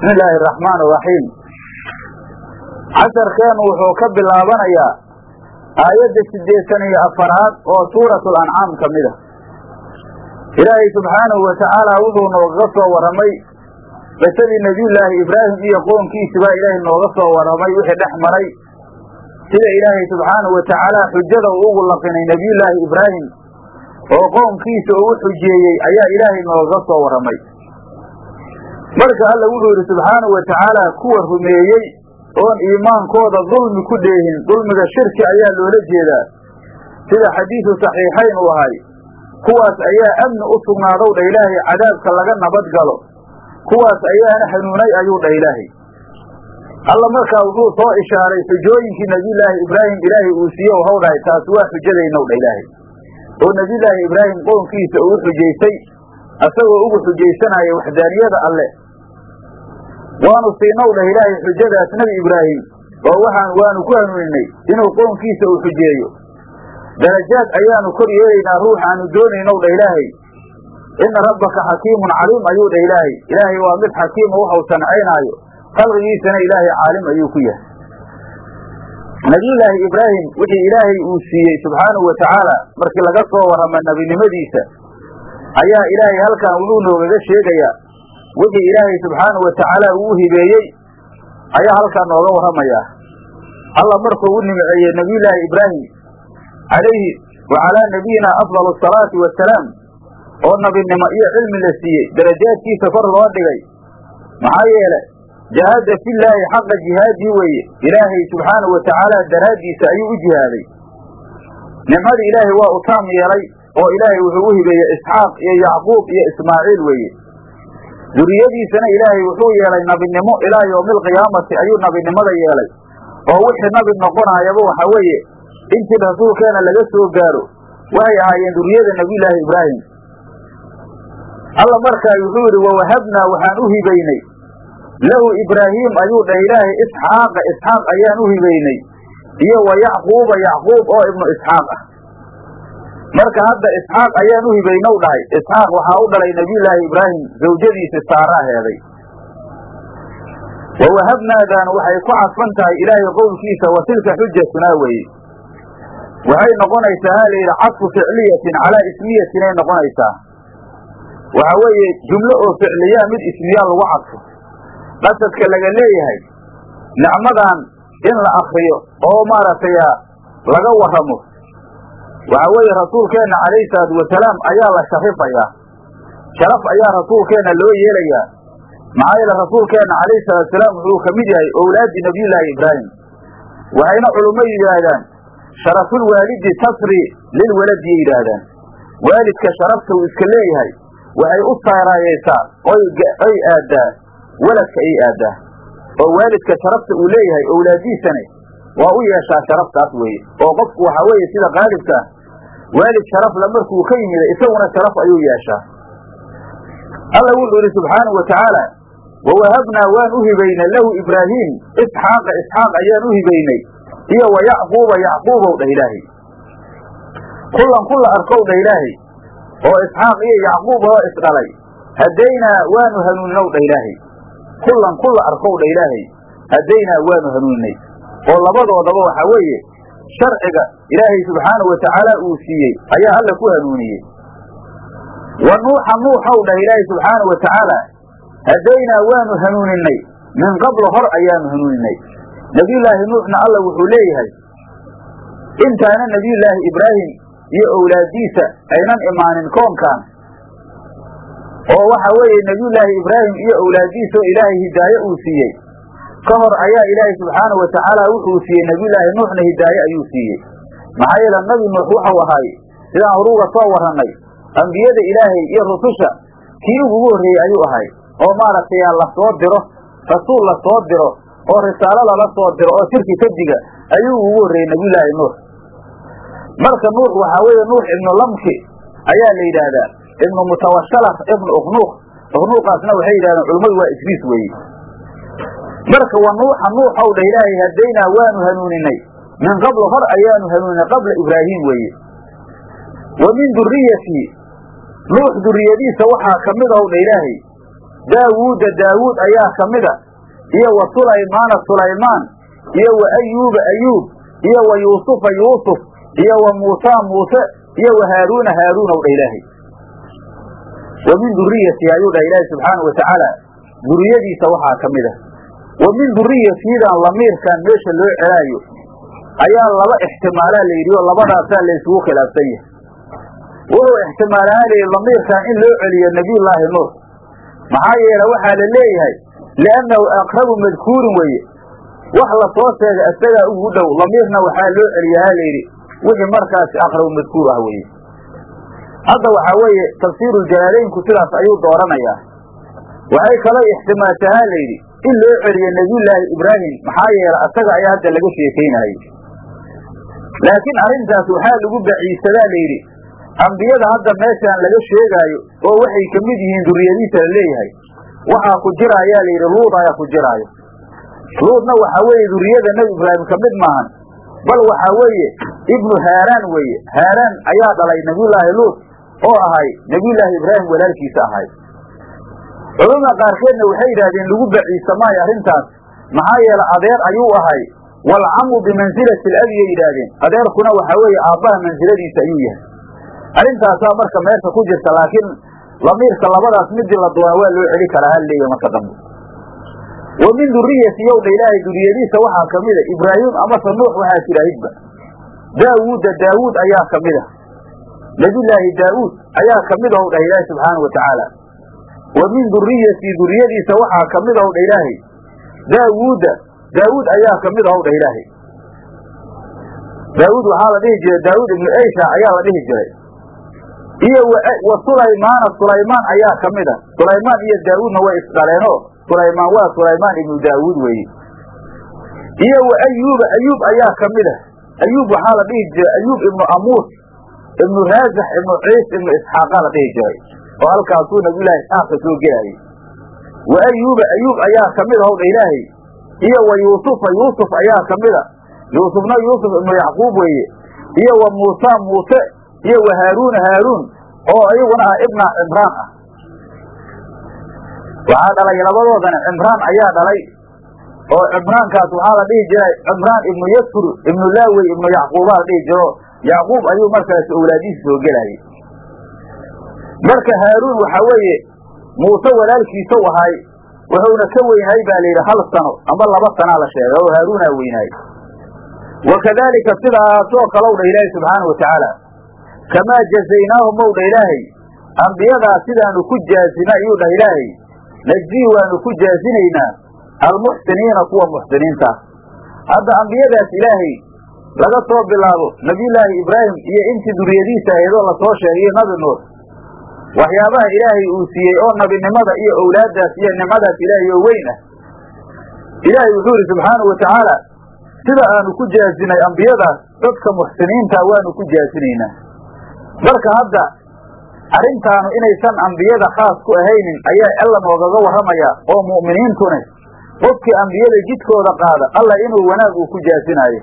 bismi illaahi araxmaan araxiim casharkeenu wuxuu ka bilaabanayaa aayadda siddeetan iyo afaraad oo suuratu lancaam ka mid a ilaahay subxaanahu wa tacaala wuxuu noogaga soo warramay qisadii nebiyullaahi ibraahim iyo qoonkiisibaa ilaahay nooga soo warramay wixii dhex maray sida ilaahay subxaanahu wa tacaala xujada uu ugu laqinay nebiyullaahi ibraahim oo qoomkiisa uu xujeeyey ayaa ilaahay noogaga soo warramay marka alla wuxuu yidhi subxaanahu wa tacaala kuwa rumeeyey oon iimaankooda dulmi ku dheehin dulmiga shirki ayaa loola jeedaa. Sida xadiidu saxiixayn uu ahay kuwaas ayaa amni u sugnaadow dha ilaahay cadaabka laga nabad galo. Kuwaas ayaana hanuunay ayuu dha ilaahay. Alla markaa wuxuu soo ishaaray xujooyinkii nebiyullaahi ibraahim ilaahay uu siiye waxau dhahay taasi waa xujadaynow dha ilaahay. Oo nebiyullaahi ibraahim qoonkiisa uu xujaystay asagoo ugu xujaysanaya waxdaaniyada alle waanu siinow dhah ilaahay xujadaas nebi ibraahim oo waxaan waanu ku hanuuninay inuu qoonkiisa uu xujeeyo. Darajaad ayaanu kor yeelaynaa ruux aanu doonaynow dha ilaahay. Ina rabbaka xakiimun caliim ayuu dhah ilaahay. Ilaahay waa mid xakiima waxau sancaynaayo khalqigiisana ilaahay caalim ayuu ku yahay. Nebiyullaahi ibraahim wixii ilaahay uu siiyey subxaanahu wa tacaala markii laga soo warrama nebinimadiisa ayaa ilaahay halkan wuxuu noogaga sheegayaa wixii ilaahay subxaanahu wa tacaala uu hibeeyey ayaa halkaa nooga warramayaa. Alla markuu u nimceeyey nebiyullaahi ibraahim calayhi wa calaa nabiyina afdalu asalaati wasalaam oo nabinimo iyo cilmi la siiyey darajaadkiisa kor loo dhigay. Maxaa yeele jahada fillaahi xaqa jihaadii weeye ilaahay subxaanahu wa tacaala daraaddiisa ayuu u jihaaday. Nimcadii ilaahay waa u taam yeelay oo ilaahay wuxuu u hibeeyey isxaaq iyo yacquub iyo ismaaciil weeye duriyadiisana ilaahay wuxuu yeelay nabinimo ilaa yowmi alqiyaamati ayuu nabinimada yeelay. Oo wixii nabi noqonaayaba waxa weeye intii rasuulkeena laga soo gaaro waxay ahaayeen duriyada nebiyullaahi ibraahim. Alla markaa wuxuu yidhi wawahabnaa waxaan u hibaynay. Lahu ibraahiim ayuu dhah ilaahay isxaaqa isxaaq ayaan u hibaynay. Iyo wa yacquuba yacquub oo ibnu isxaaq ah marka hadda isxaaq ayaan u hibaynow dhahay isxaaq waxaa u dhalay nebiyullaahi ibraahim zawjadiisi saaraa heeday wa wahabnaadaan waxay ku cadfan tahay ilaahay qowlkiisa wa tilka xujatunaa weeye waxay noqonaysaa ha layidhi cadfu ficliyatin calaa ismiyatinay noqonaysaa. Waxa weeye jumlo oo ficliyaa mid ismiyaa lagu cadfo qasadka laga leeyahay nicmadan in la akriyo oo maaragtay laga warramo waxa weeye rasuulkeenna calayhi salaatu wasalaam ayaa la sharifayaa sharaf ayaa rasuulkeenna loo yeelayaa. Maxaa yeele rasuulkeenna calayhi salaatu wasalaam wuxuu ka mid yahay owlaaddii nebiyullaahi ibraahim. Waxayna culummadu yidhaahdaan sharafulwaalidi tasri lilwaladi yay yidhaahdaan. Waalidka sharafta uu iska leeyahay waxay u saaraayeysaa oy oy aaddaa waladka ay aaddaa oo waalidka sharafta uu leeyahay owlaadiisane waa u yeeshaa sharaftaas weeye. Oo qofku waxaa weeye sida qaalibka ah waalid sharafla markuu ka yimida isaguna sharaf ayuu yeeshaa. Alla wuxuu yidhi subxaanahu wa tacaala wawahabnaa waan u hibaynay lahu ibraahiim isxaaqa isxaaq ayaan u hibaynay iyo wa yacquuba yacquubow dhah ilaahay. Kullan kulla arkow dhah ilaahay oo isxaaq iyo yacquub oo isdhalay haddaynaa waanu hanuuninow dhah ilaahay. Kullan kulla arkow dha ilaahay haddaynaa waanu hanuuninay oo labadoodaba waxaa weeye sharciga ilaahay subxaanahu wa tacaala uu siiyey ayaa alla ku hanuuniyey. Wa nuuxa nuuxow dhah ilaahay subxaanahu wa tacaala haddaynaa waanu hanuuninay min qablo hor ayaanu hanuuninay nebiyullaahi nuuxna alla wuxuu leeyahay intaana nebiyullaahi ibraahim iyo owlaadiisa aynan imaanin koonkan. Oo waxa weeye nebiyullaahi ibraahim iyo owlaadiisa oo ilaahay hidaaye uu siiyey ka hor ayaa ilaahay subxaanahu wa tacaala wuxuu siiyey nebiyullaahi nuuxna hidaaye ayuu siiyey. Maxaa yeele nabi nuux wuxuu ahay sidaan horuga soo warrannay ambiyada ilaahay iyo rususha kii ugu horreeyey ayuu ahay. Oo maaragtay la soo diro rasuul la soo diro oo risaalo lala soo diro oo shirki ka diga ayuu ugu horreeyey nebiyullaahi nuux. Marka nuux waxaa weeye nuux ibnu lamki ayaa la yidhaahdaa ibnu mutawashala ibnu uknuuq uknuuqaasna waxay yidhahdeen culummadu waa isbiis weeye marka wa nuuxa nuuxow dha ilaahay haddaynaa waanu hanuuninay. Min qablo hor ayaanu hanuuninay qabla ibraahim weeye. Wa min duriyatii nuux duriyadiisa waxaa ka mid ahow dha ilaahay. Daawuuda daawuud ayaa ka mida iyo wa sulaymaana sulaymaan. Iyo wa ayuuba ayuub. Iyo wa yuusufa yuusuf. Iyo wa muusaa muuse. Iyo wa haaruuna haaruun ow dha ilaahay. Wa min duriyatihi ayuu dha ilaahay subxaana wa duriyadiisa waxaa ka mid a wa min duriyatiidan lamiirkan meesha loo celaayo. Ayaa laba ixtimaalaa la yidhi oo labadaasaa la isugu khilaafsan yahay. Wuxuu ixtimaalahaan layidhi lamiirkan in loo celiyo nebiyullaahi nuux maxaa yeele waxaa la leeyahay liannahu aqrabu madkuurin weeye. Wax la soo isagaa ugu dhow lamiirna waxaa loo celiyahaa layidhi wixii markaasi aqrabu madkuur ah weeye. Hadda waxaa weeye tafsiiruljalaalaynku sidaas ayuu dooranayaa. Waxay kaloo ixtimaashahaa layidhi in loo celiyo nebiyullaahi ibraahim maxaa yeele isaga ayaa hadda laga sheekaynayay laakiin arrintaas waxaa lagu baciisadaa layidhi ambiyada hadda meeshaan laga sheegaayo oo waxay ka mid yihiin duriyadiisa la leeyahay waxaa ku jira ayaa layidhi luud ayaa ku jiraayo. Luudna waxaa weeye duriyada nebi ibraahim ka mid maahan bal waxaa weeye ibnu haaraan weeye. Haaraan ayaa dhalay nebiyullaahi luud oo ahay nebiyullaahi ibraahim walaalkiisa ahay culamada qaarkeedna waxay yidhahdeen lagu baciisa maayo arrintaas. Maxaa yeele adeer ayuu ahay. Walcamu bimansilati alabyay yidhaahdeen. Adeerkuna waxaa weeye aabbaha mansiladiisa ayuu yahay. Arrintaasaa marka meesha ku jirta laakiin lamiirka labadaas midii la doona waa loo celi karaa hal leeya marka dambe. Wa min duriyati yowdha ilaahay duriyadiisa waxaa ka mida ibraahim amase nuux waxaa jiraahidba daawuuda daawuud ayaa ka mida nebiyullaahi daawuud ayaa ka mid ow dhah ilaahay subxaana wa tacaala wa min duriyati duriyadiisa waxaa ka mid ow dha ilaahay. Daawuuda daawuud ayaa ka mid ow dhah ilaahay. Daawuud waxaa la dhihi jiray daawuud ibnu eysha ayaa la dhihi jiray. Iyo wa sulaymaana sulaymaan ayaa ka mid a. Sulaymaan iyo daawuudna way isdhaleenoo sulaymaan waa sulaymaan ibnu daawuud weeye. Iyo wa ayuuba ayuub ayaa ka mid a. Ayuub waxaa la dhihi jiray ayuub ibnu amuus ibnu raasax ibnu ciis ibnu isxaaqa la dhihi jiray oo halkaasuu nabiyullahi isxaaq ka soo gelayay wa ayuuba ayuub ayaa ka mid howdha ilaahay. Iyo wa yuusufa yuusuf ayaa ka mid a yuusufna yuusuf ibnu yacquub weeye. Iyo wa muusa muuse iyo wa haaruuna haaruun oo iyaguna ah ibna cimraan ah. Waxaa dhalay labadoodana cimraan ayaa dhalay oo cimraankaas waxaa la dhihi jiray cimraan ibnu yasfur ibnu laawey ibnu yacquuba la dhihi jiro. Yacquub ayuu markaas awlaadiisa soo gelayay marka haaruun waxaa weeye muuse walaalkiisa u ahay wuxuuna ka weynaay baa layidhi hal sano amba laba sanaa la sheegay oo haaruunaa weynaay wa kadaalika sidaasoo kalow dha ilaahay subxaana wa tacaala kamaa jazaynaahum ow dha ilaahay? Ambiyadaas sidaanu ku jaazina ayuu dhah ilaahay. Najzii waanu ku jaazinaynaa almuxsiniina kuwa muxsiniinta. Hadda ambiyadaas ilaahay laga soo bilaabo nebiyullaahi ibraahim iyo intii duriyadiisa ahaydoo la soo sheegayo nabi nuux waxyaabaha ilaahay uu siiyey oo nabinimada iyo owlaaddaas iyo nimadaas ilaahay oo weyn ah. Ilaahay wuxuu yidhi subxaanau wa tacaala sida aanu ku jaazinay ambiyadaas dadka muxsiniinta waanu ku jaazinaynaa marka hadda arrintaanu inaysan ambiyada khaas ku ahaynin ayaa alla noogaga warramayaa oo mu'miniintuna qofkii ambiyada jidkooda qaada alla inuu wanaag uu ku jaasinaayo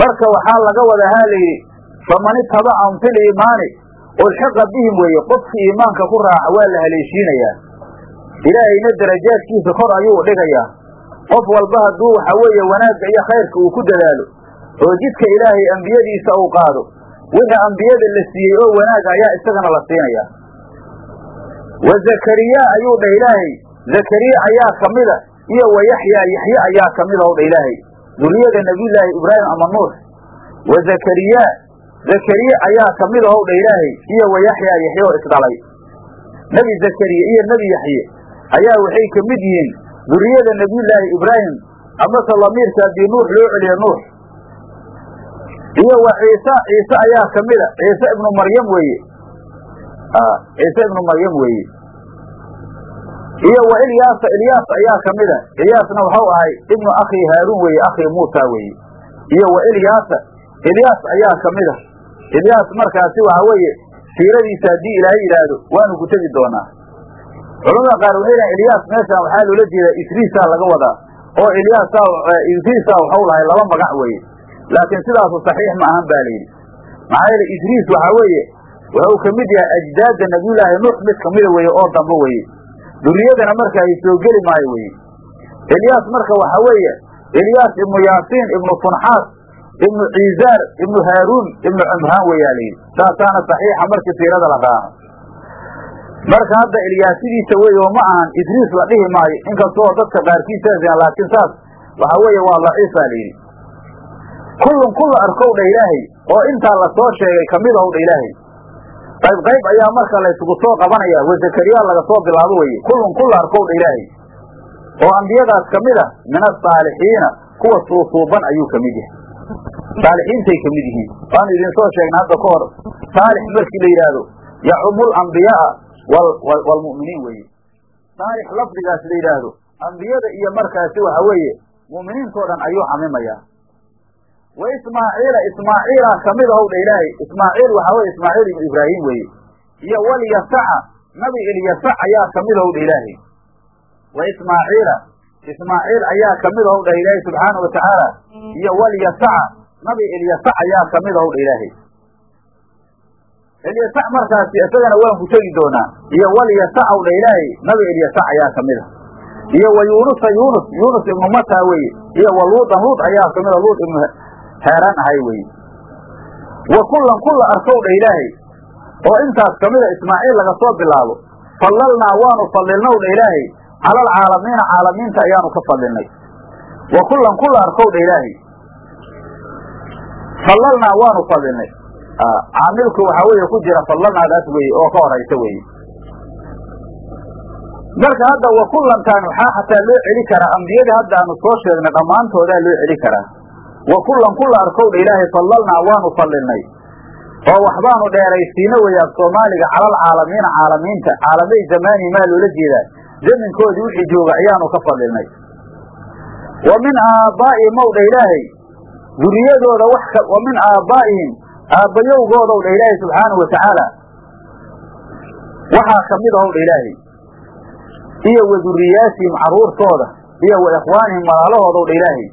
marka waxaa laga wadahaa layidhi faman itabacahum fil iimaani ulxiqa bihim weeye qofkii iimaanka ku raaca waa la haleeshiinayaa. Ilaahayna darajaadkiisa kor ayuu dhigayaa. Qof walba hadduu waxa weeye wanaagga iyo khayrka uu ku dadaalo oo jidka ilaahay ambiyadiisa uu qaado wixii ambiyada la siiyey oo wanaaga ayaa isagana la siinayaa. Wa zakariya ayuu dhah ilaahay. Zakariya ayaa ka mida iyo wa yaxyaa yaxye ayaa ka mida ow dha ilaahay. Duriyada nebiyullaahi ibraahim ama nuux. Wa zakariya zakariya ayaa ka mida ow dha ilaahay iyo wa yaxyaa yaxye oo isdhalay. Nebi zakariya iyo nebi yaxye ayaa waxay ka mid yihiin duriyada nebiyullaahi ibraahim amase lamiirka haddii nuux loo celiyo nuux. Iyo wa ciise ciise ayaa ka mida ciise ibnu maryam weeye. Ciise ibnu maryam weeye. Iyo wa ilyaasa ilyaas ayaa ka mida ilyaasna waxau ahay ibnu akhi haaruun weeye akhi muusa weeye. Iyo wa ilyaasa ilyaas ayaa ka mida ilyaas markaasi waxa weeye siiradiisa haddii ilaahay yidhaahdo waanu ku tegi doonaa. Culamada qaar waxay dhahan ilyaas meeshaan waxaa loola jeedaa idriisaa laga wadaa. Oo ilyaasa idriisa waxau lahay laba magac weeye. Laakiin sidaasu saxiix ma ahan ba layidhi maxaa yeele idriis waxaa weeye wuxuu ka mid yahay ajdaadda nabiyullaahi nuux mid kamida weeye oo dambe weeye. Duriyadana marka ay soo geli maayo weye elyaas marka waxa weeye elyaas ibnu yaasiin ibnu funxaas ibnu ciizaar ibnu haaruun ibnu cumraan weyaa layidhi saasaana saxiixa markii siirada la raaco. Marka hadda elyaasidiisa wey oo ma ahan idriis la dhihi maayo. Inkastoo dadka qaarkiisa laakiin saas waxa weeye waa daciifa layidhi kullun kulla arkow dha ilaahay oo intaa la soo sheegay ka mid dha ilaahay. Qayb qayb ayaa marka laysugu soo qabanaya wa zakariya laga soo bilaabo weye kullun kulla arkow dha ilaahay. Oo ambiyadaas ka mid a min asaalixiina kuwa suusuuban ayuu ka mid yahay saalixiintay ka mid yihiin. Waanu idin soo sheegnay hadda ka hor. Saalix markii la yidhaahdo yacumu lambiyaaa waalmu'miniin weye saalix lafdigaas la yidhaahdo ambiyada iyo markaasi waxa weeye mu'miniintoo dhan ayuu xamimayaa wa ismaaciila ismaaciila ka mid ahow dha ilaahay. Ismaaciil waxaa weye ismaaciil ibnu ibraahim weeye. Iyo walyasaca nabi ilyasac ayaa ka mid ahow dha ilaahay. Wa ismaaciila ismaaciil ayaa ka mid ahow dha ilaahay subxaana wa tacaala iyo walyasaca nabi ilyasac ayaa ka mid ahow dha ilaahay. Ilyasac markaasi isagana waan ku tegi doonaa. Iyo walyasacow dha ilaahay nabi ilyasac ayaa ka mid a iyo wa yuunusa yuunus. Yuunus ibnu mata weye iyo wa luudan luud ayaa ka mid a luud ibnu heeraan ahay weye wa kullan kulla arkow dha ilaahay. Oo intaas kamida ismaaciil laga soo bilaabo. Fallalnaa waanu fadilnow dha ilaahay cala alcaalamiina caalamiinta ayaanu ka fadilnay wa kullan kulla arkow dha ilaahay fallalnaa waanu fadilnay caamilku waxaa weeye ku jira fallalnaadaas weye oo ka horaysa weye marka hadda wa kullantaan waxaa xataa loo celi karaa ambiyadii hadda aanu soo sheegnay dhammaantoodaa loo celi karaa wa kullan kulla arkowdha ilaahay fallalnaa waanu fallilnay oo waxbaanu dheeraysiino weeye af soomaaliga calal caalamiina caalamiinta caalamay zamaani maa loola jeedaa zaminkoodii wixii jooga ayaanu ka fadilnay wa min aabbaa'ihim ow dha ilaahay duriyadooda wa min aabbaa'ihim aabbayowgoodow dha ilaahay subxaanahu wa waxaa ka mid ahow dha ilaahay iyo wa duriyaatihim carruurtooda iyo wa ikhwaanihim walaalahoodow dha ilaahay.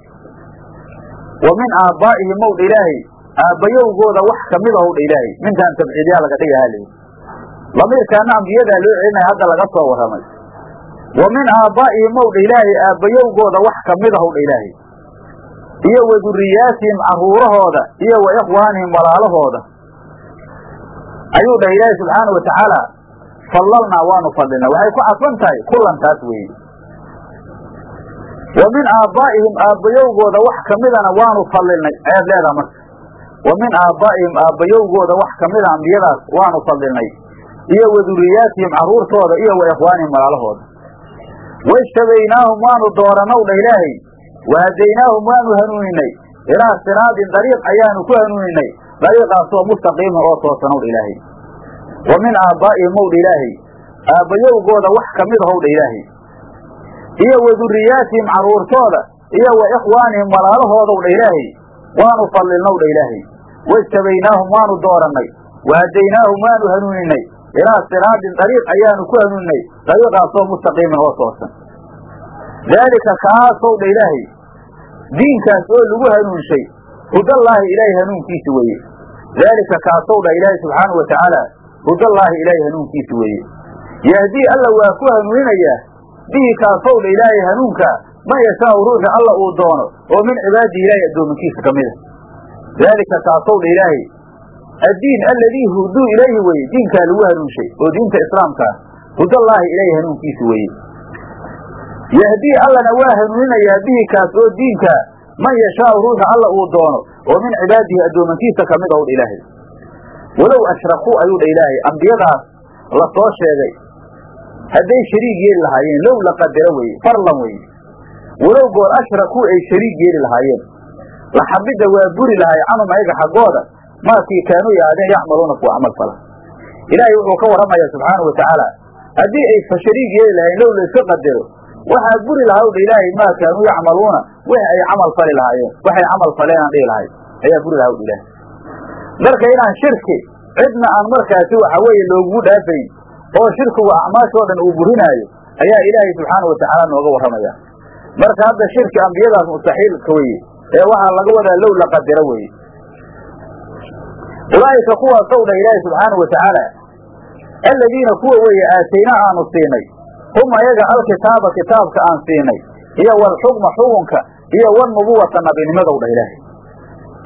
Wa min aabbaa'ihim ow dha ilaahay aabbayowgooda wax ka mid ahow dha ilaahay. Mintaan tabciidyaa laga dhigahaa layidhi lamiirkaana ambiyadaa loo celinaya hadda laga soo warramay wa min aabbaa'ihim ow dha ilaahay aabbayowgooda wax ka mid ahow dha ilaahay iyo wa duriyaatihim carruurahooda iyo wa ikhwaanihim walaalahooda. Ayuu dhah ilaahay subxaana wa tacaala fallalnaa waanu fadilnay waxay ku cadfan tahay kullantaas weeye wa min aabbaa'ihim aabbayowgooda wax kamidana waanu fadilnay ayaad leedaha marka. Wa min aabbaa'ihim aabbayowgooda wax kamida ambiyadaas waanu fadilnay iyo wa duriyaatihim carruurtooda iyo wa ikhwaanihim walaalahooda waishtabaynaahum waanu dooranow dha ilaahay wahadaynaahum waanu hanuuninay ilaa siraadin dariiq ayaanu ku hanuuninay dariiqaasoo mustaqiiman oo toosanow dha ilaahay wa min aabbaa'ihim ow ilaahay aabbayowgooda wax ka mid ahow dha ilaahay iyo wa duriyaatihim carruurtooda iyo wa ikhwaanihim walaalahoodow dha ilaahay waanu fadlilnow dha ilaahay waijtabaynaahum waanu doorannay wahadaynaahum waanu hanuuninay ilaa siraadin dariiq ayaanu ku hanuuninay dariiqaasoo mustaqiiman oo toosan. Daalika kaasow dha ilaahay diinkaas oo lagu hanuunshay hudallaahi ilaahay hanuunkiisi weeye. Daalika kaasow dha ilaahay subxaanau wa tacaala hudallaahi ilaahay hanuunkiisi weeye. Yahdii alla waa ku hanuuninayaa bihi kaasow dha ilaahay hanuunka man yashaau ruuxi alla uu doono oo min cibaadihi ilaahay addoominkiisa ka mida daalika kaasow dha ilaahay addiin alladii huduu ilayhi weeye diinkaa lagu hanuunshay oo diinta islaamkaa hudallaahi ilaahay hanuunkiisi weeye yahdii allana waa hanuuninayaa bihi kaas oo diinka man yashaau ruuxa alla uu doono oo min cibaadihi addoomankiisa ka mid ow dha ilaahay walow ashrakuu ayuu dha ilaahay ambiyadaas la soo sheegay hadday shariig yeeli lahaayeen low la qadaro weye farlan weye walow goor ashrakuu ay shariig yeeli lahaayeen laxabida waa buri lahay canhum ayaga xaggooda maakii kaanuu yahaadeen yacmaluuna kuwa camal fala ilaahay wuxuu ka warramaya subxaanau watacaala haddii ay shariig yeeli lahayen low layska qadaro waxaa buri lahaa dha ilaahay maa kaanuu yacmaluuna wix ay camal fali lahaayeen waxay camal faleen aan dhihi lahay ayaa buri lahaa ilaahay. Marka inaan shirki cidna aan markaasi waxa weeye loogugu dhaafayn oo shirkigu acmaashoo dhan uu burinaayo ayaa ilaahay subxaana watacaala nooga warramaya. Marka hadda shirki ambiyadaas mustaxiilka weye ee waxaa laga wadaa low la qadaro weye ulaa'ika kuwaasow dha ilaahay subxaana wa tacaala. Aladiina kuwa weeye aataynaa aanu siinay. Hum ayaga alkitaaba kitaabka aan siinay. Iyo walxukma xukunka iyo wanubuwata nabinimadow dha ilaahay.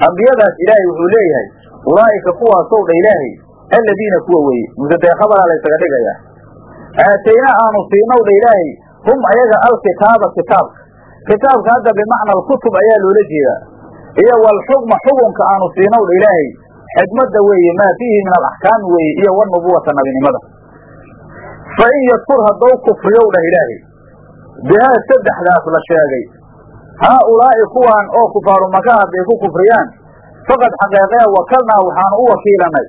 Ambiyadaas ilaahay wuxuu leeyahay ulaa'ika kuwaasow dha ilaahay aladiina kuwa weeye. Mutadeekhabadaa laysaga dhigayaa. Aatayna aanu siinow dha ilaahay hum ayaga alkitaaba kitaabka. Kitaabka hadda bimacna alkutub ayaa loola jeedaa. Iyo walxukma xukunka aanu siinow dha ilaahay xikmadda weeye maa fiihi min alaxkaami weeye iyo wanubuwata nabinimada. Fa in yadkur haddou kufriyow dhah ilaahay. Bihaa saddexdaas la sheegay haa ulaa'i kuwaan oo kufaaru maka hadday ku kufriyaan. Faqad xaqeeqee wakalnaa waxaanu u wakiilanay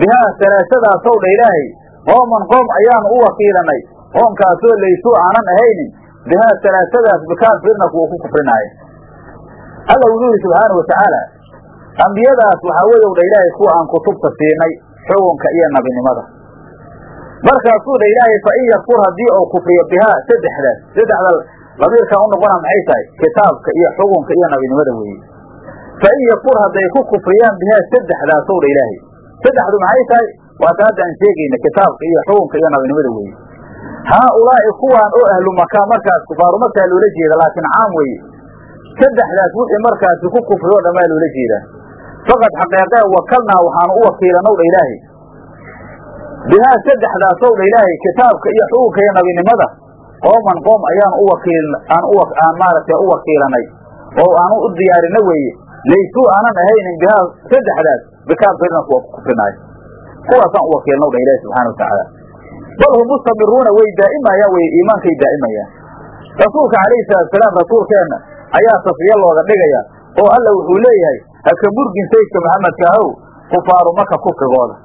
bihaa salaasadaasw dha ilaahay qooman qoom ayaanu u wakiilanay qoomkaasoo laysuu aanan ahaynin. Bihaa salaasadaas bikaafirna kuwa ku kufrinaaya alla wuxuu yidhi subxaana wa tacaala ambiyadaas waxaa weeyow dha ilaahay kuwa aan kutubta siinay xukunka iyo nabinimada. Markaasuu dha ilaahay fa in yakfur haddii uu kufriyo bihaa saddexdaas. Saddexda lamiirkan unoqona maxay tahay? Kitaabka iyo xukunka iyo nabinimada weeye. Fa in yakfur hadday ku kufriyaan bihaa saddexdaasow dha ilaahay. Saddexdu maxay tahay? Waata hadda aan sheegayna kitaabka iyo xukunka iyo nabinimada weeye. Haa ulaa'i kuwaan oo ahlu makaa markaas kufaaru makaa loola jeeda laakiin caam weeye. Saddexdaas wixii markaasi ku kufriyo dhammaa loola jeedaa faqad xaqeeqee wakalnaa waxaanu u wakiilanow dha ilaahay bihaa saddexdaasow dha ilaahay kitaabka iyo xukunka iyo nabinimada qooman qoom ayaan aan maaragtay u wakiilanay oo aanu u diyaarina weeye laysuu aanan ahaynin bihaa saddexdaas bikaafirna kuwa ku kufrinaayo kuwaasaan u wakiilnow dha ilaahi subxana watacaala bal hum mustamiruuna way daa'imayaan wey iimaankay daa'imayaan rasuulka calayhi salaatusalaam rasuulkeenna ayaa tasfiye looga dhigaya oo alla wuxuu leeyahay haka murgin sayidka maxamedka ahow kufaaru maka kufrigooda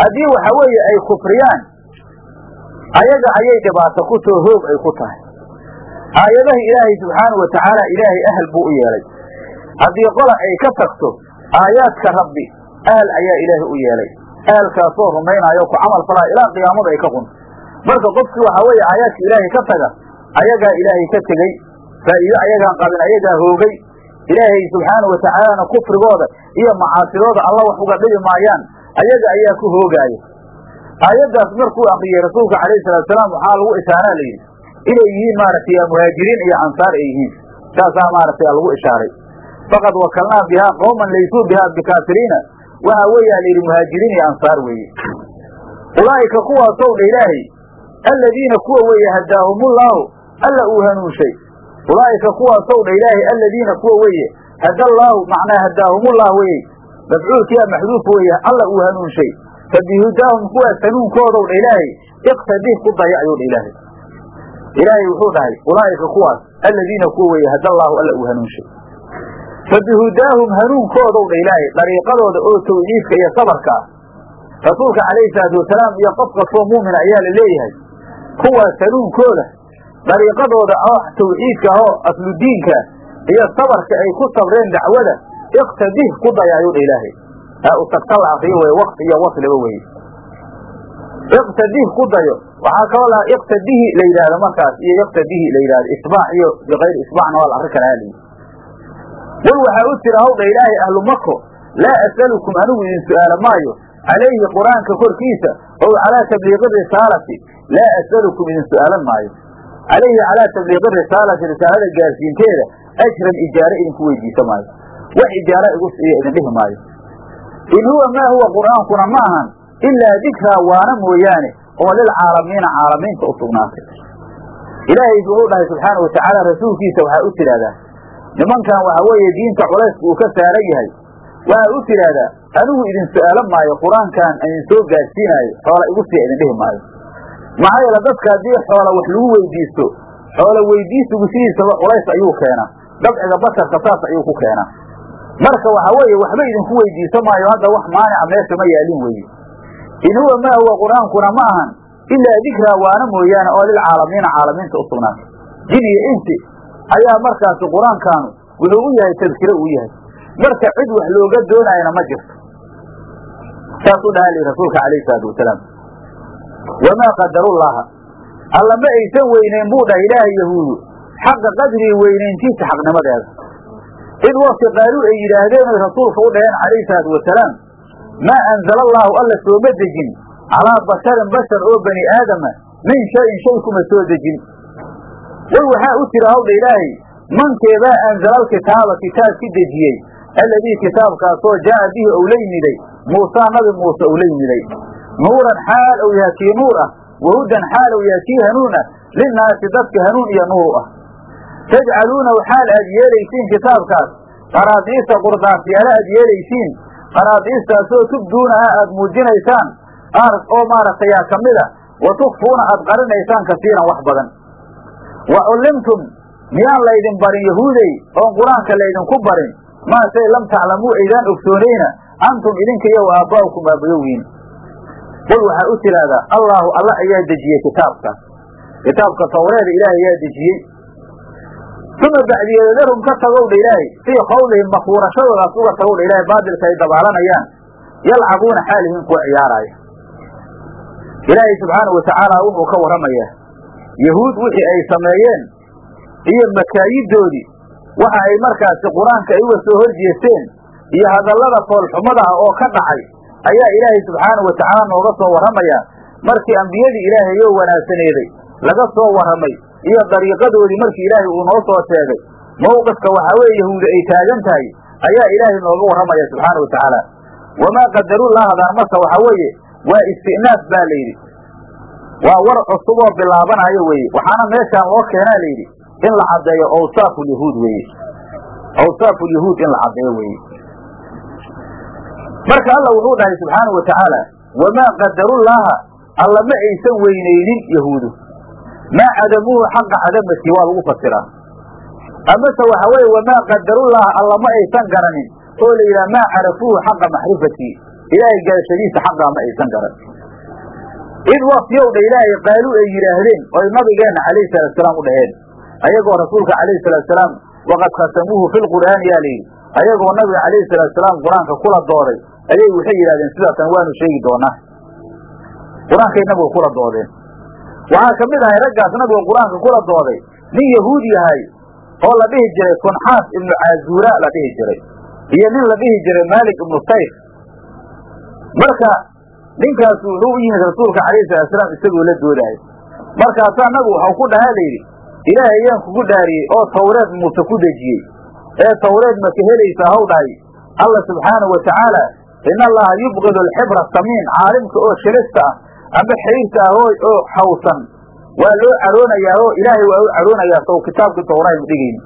haddii waxa weeye ay kufriyaan ayaga ayay dhibaato ku soo hoog ay ku tahay. Aayadaha ilaahay subxaana wa tacaala ilaahay ahal buu u yeelay. Haddii qola ay ka tagto aayaadka rabbi ahal ayaa ilaahay u yeelay. Ahalkaasoo rumaynaayo ku camal falaa ilaa qiyaamadu ay ka qunto marka qofkii waxaa weeye aayaadka ilaahay ka taga ayagaa ilaahay ka tegey faa'iido ayagaan qabin ayagaa hoogay ilaahay subxaana wa tacaalana kufrigooda iyo macaasidooda alla wax uga dhibi maayaan ayaga ayaa ku hoogaaya aayaddaas markuu akriyey rasuulka calayhi salaatusalaam waxaa lagu ishaaraa layidhi inay yihiin maaragtay muhaajiriin iyo ansaar ay yihiin. Saasaa maaragtay lagu ishaaray. Faqad wakalnaa bihaa qooman laysuu bihaa bikaafiriina waxa weeyaa layidhi muhaajiriin iyo ansaar weeye. Ulaa'ika kuwaasow dha ilaahay alladiina kuwa weeye hadaahumullaahu alla uu hanuunshay ulaa'ika kuwaasow dha ilaahay alladiina kuwa weeye. Hadallaahu macnaa hadaahumullah weye mafcuulkiyaa maxduuf weeye alla uu hanuunshay. Fa bihudaahum kuwaas hanuunkoodow dha ilaahay iqtadih ku daya ayuu dha ilaahay ilaahay wuxuu dhahay ulaa'ika kuwaas alladiina kuwa weeye hadallaahu alla uu hanuunshay. Fa bihudaahum hanuunkoodow dha ilaahay dariiqadooda oo tawxiidka iyo sabarka. Rasuulka calayhi salaatu wasalaam iyo qof kastoo muumina ayaa la leeyahay. Kuwaas hanuunkooda dariiqadooda oo tawxiidka oo asludiinka iyo sabarka ay ku sabreen dacwada iqtadih ku daya ayuu dha ilaahay. Haa u tagta la akriyo weye wakti iyo wasliba weye iqtadih ku dayo. Waxaa kaloo lahaa iqtadihi la yidhaahdo markaas iyo iqtadihi la yidhahdo isbaax iyo bikayri isbaacna waa la akri karaa haliyi qul waxaa u jira hawdha ilaahay ahlu mako laa as'alukum anigu idin su'aala maayo. Calayhi qur'aanka korkiisa ow calaa tabliiqi risaalati laa as'alukum idin su'aalan maayo calayhi calaa tabliiqi risaalati risaalada gaarsiinteeda ajran ijaare idinku weydiisa maayo wax ijaara igu siiya idin dhihi maayo in huwa maa huwa qur'aankuna ma ahan ilaa dikraa waana mooyaane oo lilcaalamiina caalamiinta u sugnaatay ilaahay wuxuu dhahay subxaana wa tacaala rasuulkiisa waxaa u tidhaahdaa nimankan waxaa weeye diinta culaysku uu ka saaran yahay waxaa u tidhaahdaa anigu idin su'aalan maayo qur'aankan idin soo gaadsiinaayo xoola igu siiya idin dhihi maayo maxaa yeele dadka haddii xoola wax lagu weydiisto xoola weydiisigu sidiisaba culays ayuu keenaa. Dabciga basharka saas ayuu ku keenaa. Marka waxaa weeye waxba idinku weydiisa maayo hadda wax maanica meesha ma yaalin weeye. In huwa maa huwa qur'aankuna ma ahan ilaa dikraa waana mooyaane oo lilcaalamiina caalamiinta u sugnaatay jin iyo insi ayaa markaasi qur'aankaanu wuxuu u yahay tadkiro uu yahay. Marka cid wax looga doonaayana ma jirto. Saas u dhaha li rasuulka calayhi salaatu wasalaam wamaa qadarullaaha alla ma aysan weyneyn buu dhahay ilaahay yahuudu xaqa qadrii weynayntiisa xaqnimadeeda id wakti qaaluu ay yidhaahdeen oy rasuulka u dhaheen calayhi salaatu wasalaam maa anzala allaahu alla sooma dejin calaa basharin bashar oo bani aadama min shayin shay kuma soo dejin qul waxaa u tira hawdha ilaahay mankeebaa anzala alkitaaba kitaabki dejiyey alladii kitaabkaasoo jaa'a bihi ou la yimiday muusaa nabi muuse ou la yimiday nuuran xaal ou yahay kii nuur ah wahudan xaal ou yahay kii hanuun ah linnaasi dadka hanuun iyo nuur u ah. Tajcaluunahu xaal aad yeelaysiin kitaabkaas qaraadiista qurdaasyaala aad yeelaysiin qaraadiistaasoo tubduunaha aad muujinaysaan oo maaragtay aa ka mid a wa tukfuuna aad qarinaysaan kasiiran wax badan. Wa cullimtum miyaan laydin barin yahuudey oon qur'aanka laydinku barin maa shay lam taclamuu aydaan ogsoonayna antum idinka iyo wa aabbaa'ukum qul waxaa u tidhaahdaa allaahu alla ayaa dejiyey kitaabka. Kitaabka tawreeda ilaahay ayaa dejiyey. Uma bacdiyeedarhum ka tagowdha ilaahay fii qawlihim makuurashadoodaas uga tagowdha ilaahay baadilka ay dabaalanayaan yalcabuuna xaalihiin kuwa ciyaaraaya ilaahay subxaanau watacaala wuxuu ka warramayaa yahuud wixii ay sameeyeen iyo makaayidoodii waxa ay markaasi qur'aanka ay uga soo horjeesteen iyo hadallada foolxumada ah oo ka dhacay ayaa ilaahay subxaanau watacaala nooga soo warramayaa markii ambiyadii ilaahay oo wanaagsaneeday laga soo warramay iyo dariiqadoodii markii ilaahay uu noo soo sheegay mawqifka waxaa weeye yahuudi ay taagan tahay ayaa ilaahay nooga warramaya subxaana wa tacaala. Wamaa qadarullahadaan marka waxaa weeye waa isti'naaf baa layidhi waa war cusub oo bilaabanayo weeye. Waxaana meeshaan loo keenaa layidhi in la caddeeyo awsaafu lyahuud weeye. Awsaafu lyahuud in la caddeeyo weeye marka alla wuxuu dhahay subxaanau wa tacaala wamaa qadarullaaha alla ma aysan weynaynin yahuudu. Maa cadamuuhu xaqa cadamati waa lagu fasiraa. Amase waxa weeye wamaa qadarullaha alla ma aysan garanin. Oo la yidhaha maa carafuuhu xaqa maxrifatii ilaahay garashadiisa xaqaa ma aysan garan id waktiyowdha ilaahay qaaluu ay yidhaahdeen oy nabigeenna calayhi salaatusalaam u dhaheen. Ayagoo rasuulka calayhi salaatusalaam waqad khasamuuhu fi lqur'aani yaa layidhi ayagoo nabiga calayhi salaatusalaam qur'aanka kula dooday ayay waxay yidhahdeen sidaasan waanu sheegi doonaa. Qur'aankay nabiga kula doodeen. Waxaa ka mid ahay raggaas nabiga qur'aanka kula dooday nin yahuud yahay oo la dhihi jiray kunxaas ibnu caazuura la dhihi jiray iyo nin la dhihi jiray maalik ibnu sayf. Marka ninkaas wuxuu u yimid rasuulka calayhi salaatusalaam isagoo la doodaayo markaasaa nabigu waxau ku dhahaa layidhi ilaahay ayaan kugu dhaariyey oo tawreed muuse ku dejiyey ee tawreed ma ka helaysaa haw dhahay? Alla subxaanahu wa tacaala in allaha yubqidu alxibra samiin caalimka oo shirista ah ama xayrta ah oo xawsan waa loo caroonayaa oo ilaahay waa u caroonayaa sow kitaabkii tawraaynu dhigayni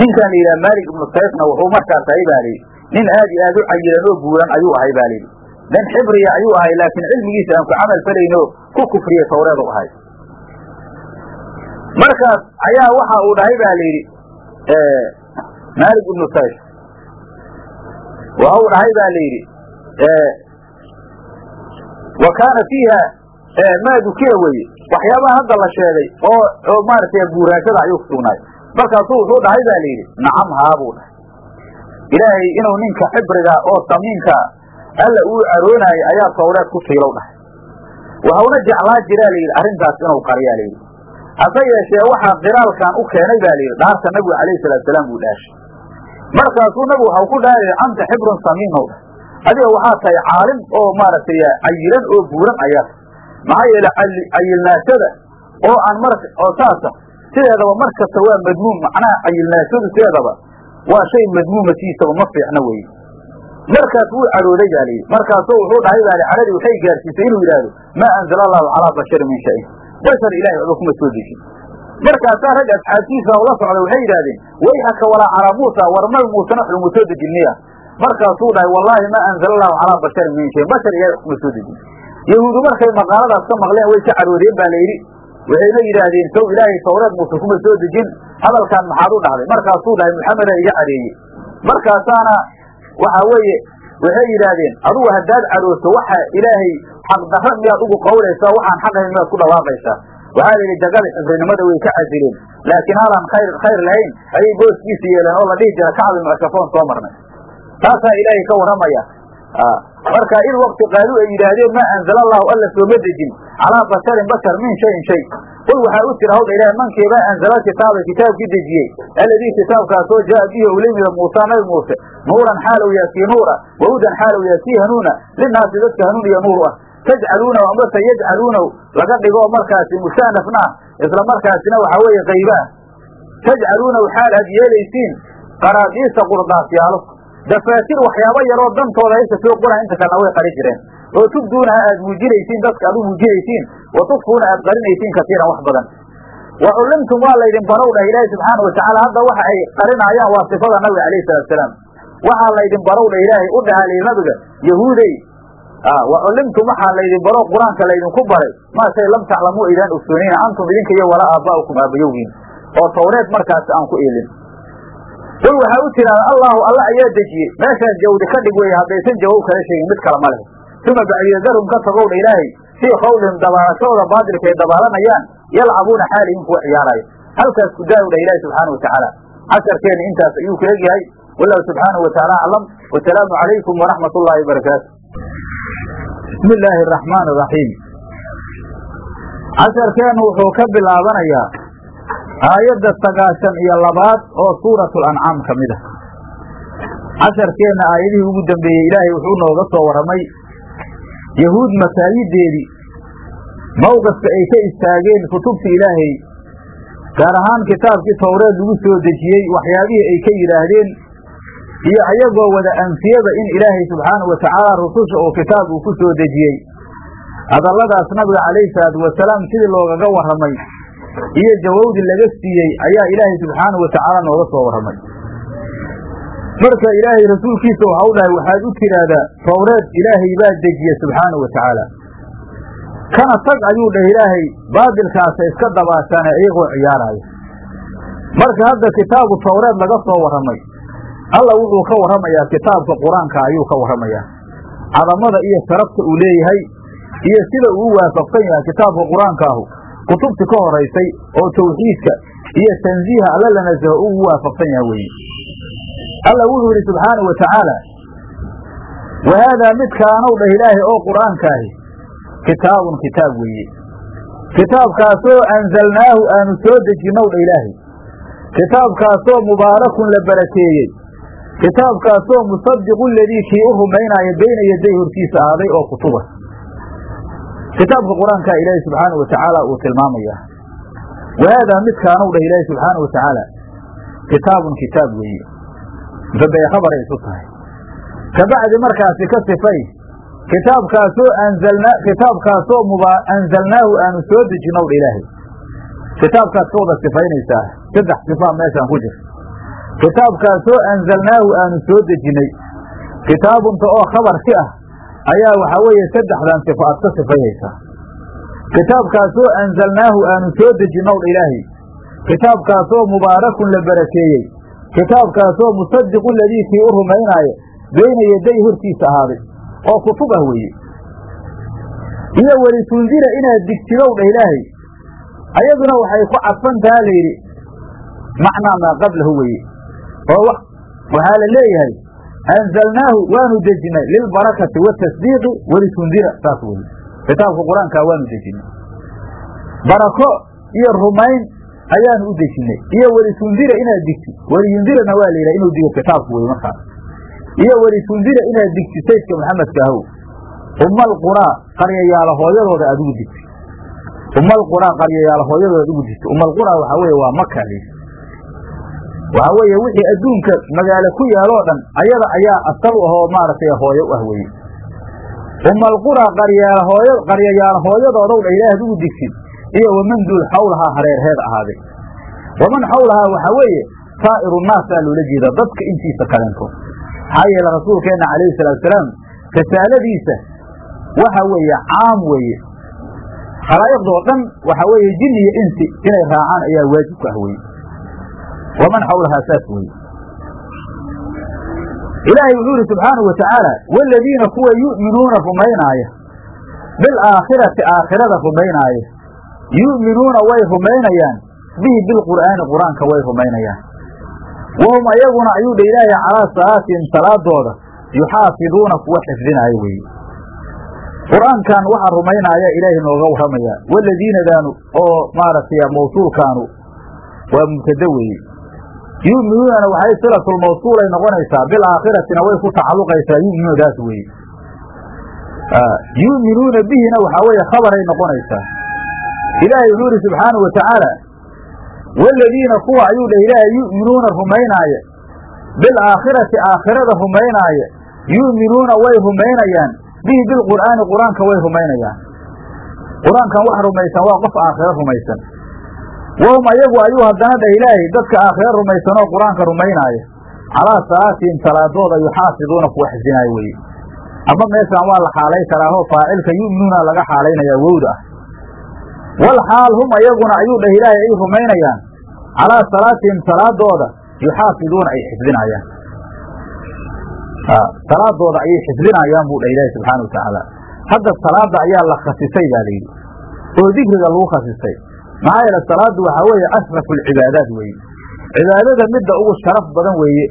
ninkaan la yidhaha maalik ibnu sayfna wuxuu markaas ahay baa layidhi nin aad iyo aad u cayilan oo buuran ayuu ahay baa layidhi nin xibriya ayuu ahay laakiin cilmigiisa aan ku camal falayno ku kufriye tawreed u ahay markaas ayaa waxa uu dhahay ba layidhi maalik ibnu sayf waxa uu dhahay ba layidhi wa kaana fiiha maa dukiya weye waxyaabaha hadda la sheegay oo maaragtay buuraashada ayuu kusugnaayo markaasuu wuxuu dhahay ba layidhi nacam haa buu dhahay. Ilaahay inuu ninka xibriga oo samiinka alla uu caroonaayo ayaa tawreed ku fiilow dhahay. Waxauna jeclaa jiraa layidhi arrintaas inuu qariyaa layidhi hase yeeshee waxaa qiraalkan u keenay ba layidhi dhaarta nabigu calayhi salaatusalaam buu dhaashay markaasuu nabigu waxau ku dhaaraya anta xibrun samiinow adiga waxaa tahay caalim oo maaragtay cayilan oo buuran ayaa maxaa yeele cayilnaashada oo aan mar oo saasa sideedaba mar kasta waa madmuum. Macnaha cayilnaashadu sideedaba waa shay madmuumatiisaba ma fiicna weye markaas wuu cadhooday baa layidhi markaasuu wuxuu dhahay baa li cadhadii waxay gaarsiisay inuu yidhaahdo maa anzala allahu calaa basharin min shayin bashar ilahay waxba kuma soo dejin markaasaa rag asxaabtiisa ula socda waxay yidhahdeen wayhaka walaa calaa muusa war nabi muusena wax laguma soo dejin miya. Markaasuu dhahay wallaahi maa anzala allahu calaa basharin min shayin bashar ilahay wax kuma soo dejin. Yahuudu markay maqaaladaas ka maqleen way ka cadhoodeen baa layidhi waxayna yidhaahdeen sow ilaahay tawreed muuse kuma soo dejin hadalkan maxaad u dhahday markaasuu dhahay maxameda iga cadheeye markaasaana waxa weeye waxay yidhaahdeen adugu haddaad cadhooto waxa ilaahay xaqdarra miyaad ugu qawlaysaa waxaan xaqayn miyaad ku dhawaaqaysaa waxaa la yidhi jagada xifrinimada way ka casileen laakiin halaan khayr khayr lahayn. Ayay booskiisa yeeleen oo la dhihi jira kacbi mucsafoon soo marnay. Taasaa ilaahay ka warramaya marka in wakti qaalu ay yidhaahdeen maa anzala allahu alla sooma dejin. Calaa basharin bashar min shayin shay. Qul waxaa u jira hawdha ilaah mankeebaa anzala kitaaba kitaabkii dejiyey? Alladii kitaabkaasoo jaa bihi ula yimida muusaa nabi muuse. Nuuran xaalow yaa kii nuura wahudan xaalow yaa kii hanuuna linaasi dadka hanuun iyo nuur ah tajcaluunahu amase yajcaluunahu laga dhigo markaasi musaanafna isla markaasina waxaa weeye qaybaah tajcaluunahu xaal aad yeelaysiin qaraadiisa qurdaasyaalo dafaatir waxyaabo yaroo dantooda haysa soo qoraa inta kalena way qari jireen. Oo tubduunaha aad muujinaysiin dadka aad u muujinaysiin. Wa tukfuuna aad qarinaysiin kasiiran wax badan. Wa cullimtum waa laydin barow dhah ilaahi subxaana watacaala hadda waxa ay qarinaayaan waa sifada nabiga alayhi salaatusalaam waxaa laydin barow dha ilaahay u dhahaliyey nabiga yahuudey wa cullimtum waxaa laydin barow qur'aanka laydinku baray. Maa shay lam taclamuu idaan ogsoonayna antum idinka iyo walaa aaba'ukum aabayowgiin oo tawreed markaasi aan ku eelin qul waxaa u tiraada allahu alla ayaa dejiyey. Meeshaas jawdi ka dhig weeye haddaysan jawow kala sheegin mid kale ma leh. Uma bacdiyadarhum ka tagow dha ilaahay fii qawlihim dabaalashadooda baadilka ay dabaalanayaan yalcabuuna xaalihim kuwa ciyaaraayo halkaas ku daaw dha ilaahi subxaana watacaala casharkeena intaas ayuu ka egyahay. Wallahu subxaanahu wataala aclam. Wasalaamu calaykum waraxmat ullaahi wabarakaatu bismi illaahi araxmaan araxiim casharkeenu wuxuu ka bilaabanayaa aayadda sagaashan iyo labaad oo suuratu lancaam ka mid ah. Casharkeenna aayadihii ugu dambeeyey ilaahay wuxuu nooga soo warramay yahuud masaayideedii mawqifka ay ka istaageen kutubta ilaahay gaar ahaan kitaabkii towreed lagu soo dejiyey waxyaabihii ay ka yidhaahdeen iyo ayagoo wada anfiyada in ilaahay subxaanau watacaala rususha uu kitaab uu ku soo dejiyey. Hadalladaas nabiga calayhi salaatu wasalaam sidii loogaga warramay iyo jawawdi laga siiyey ayaa ilaahay subxaanau watacaala nooga soo warramay. Marka ilaahay rasuulkiisa waxau dhahay waxaad u tidhaahdaa towreed ilaahay baa dejiye subxaanau watacaala kana tag ayuu dhah ilaahay baadilkaasa iska dabaashaane iyagoo ciyaaraayo marka hadda kitaabu towreed laga soo warramay alla wuxuu ka warramayaa kitaabka qur'aanka ayuu ka warramayaa. Cadamada iyo sharafta uu leeyahay iyo sida uu u waafaqsan yahay kitaabka qur'aankaahu kutubti ka horaysay oo tawxiidka iyo tansiiha alla la nasaho ugu waafaqsan yaha weeye. Alla wuxuu yidhi subxaanau wa tacaala wa haadaa midkaanow dhah ilaahay oo qur'aankaahi kitaabun kitaab weeye. Kitaabkaasoo anzalnaahu aanu soo dejinow dha ilaahay. Kitaabkaasoo mubaarakun la barakeeyey kitaabkaasoo musadiqu ladii kii u rumaynaayo beyna yaday hortiisa ahaaday oo kutuba kitaabka qur'aankaa ilaahay subxaanau wa tacaala uu tilmaamayaa wa haadaa midkaanow dhah ilaahay subxaanau wa tacaala? Kitaabun kitaab weeye mubay khabaray isu tahay. Kabacdi markaasi ka sifay kitaabkaasoo anzalna kitaabkaasoo muba anzalnaahu aanu soo dejinow dha ilaahay. Kitaabkaad ka wada sifaynaysaa. Saddex sifaa meeshaan ku jirta kitaabkaasoo anzalnaahu aanu soo dejinay. Kitaabunta oo khabarki ah ayaa waxaa weeye saddexdan sifo aad ka sifaynaysaa kitaabkaasoo anzalnaahu aanu soo dejinow dha ilaahay. Kitaabkaasoo mubaarakun la barakeeyey. Kitaabkaasoo musadiqu ladii kii u rumaynaayo beyna yaday hortiisa ahaaday. Oo kutub ah weeye. Iyo welitunzira inaad digtidow dha ilaahay. Ayaduna waxay ku cadfan taha layidhi macnaa maa qablahu weeye oo waxaa la leeyahay anzalnaahu waanu dejinay lilbarakati watasdiiqi welitunzira saas weye kitaabka qur'aankaa waanu dejinay. Barako iyo rumayn ayaanu u dejinay. Iyo welitunzira inaad digti weliyundirana waa la yidhaha inuu digo kitaabku wey markaas. Iyo welitunzira inaad digti saydka maxamedka ahow. Quraa qaryayaala hooyadooda aad ugu digti quraa qaryayaala hooyadooda ugu digti umal quraa weeye waa maka layidhi waxaa weeye wixii adduunka magaalo ku yaaloo dhan ayada ayaa asal ahoo maaragtay hooyo u ah weye umal quraa qaryayaala hooya qaryayaala hooyadoodaw dha ilaahaad ugu digtid iyo waman duul xawlahaa hareerheed ahaaday waman xawlahaa waxaa weeye saa'iru naasaa loola jeeda dadka intiisa kalento maxaa yeele rasuulkeenna calayhi salaatusalaam risaaladiisa waxa weeye caam weeye. Khalaa'iqdoo dhan waxaa weeye jin iyo insi inay raacaan ayaa waajib ku ah weye waman xawlahaa saas weye ilaahay wuxuu yidhi subxaanau wa tacaala waaladiina kuwa yu'minuuna rumaynaaya bilaakhirati aakhirada rumaynaaya yu'minuuna way rumaynayaan bihi bilqur'aani qur'aanka way rumaynayaan wahum ayaguna ayuu dha ilaahay calaa salaatihim salaadooda yuxaafiduuna kuwa xifdinaayo weeye qur'aankan waxaa rumaynaaya ilaahay nooga warramayaa waladiinadaanu oo maaragtay mawsuulkaanu waa mubtado weeye yu'minuunana waxay silatulmawsuulay noqonaysaa. Bilaakhiratina way ku tacalluqaysaa yu'minuudaas weeye yu'minuuna bihina waxaa weeye khabaray noqonaysaa. Ilaahay wuxuu ihi subxaanahu wa tacaala waaladiina kuwa ayuu dhah ilaahay yu'minuuna rumaynaaya bilaakhirati aakhirada rumaynaaya yu'minuuna way rumaynayaan. Bihi bilqur'aani qur'aanka way rumaynayaan. Qur'aankan wax rumaysan waa qof aakhiro rumaysan wahum ayagu ayuu haddana dhah ilaahay dadka aakhiro rumaysan oo qur'aanka rumaynaaya calaa salaatihim salaadooda yuxaafiduuna kuwa xifdinaayo weye ama meeshaan waa la xaalay karaahoo faacilka yu'minuuna laga xaalaynayaa wowda ah wal xaal hum ayaguna ayuu dhah ilaahay ay rumaynayaan calaa salaatihim salaadooda yuxaafiduuna ay xifdinayaan salaadooda ayay xifdinayaan buu dhah ilaahay subxaana wa hadda salaada ayaa la khasisay baa layidhi oo dikriga lagu khasisay maxaa yeele salaadu waxaa weeye ashrafu alcibaadaat weeye. Cibaadada midda ugu sharaf badan weeye.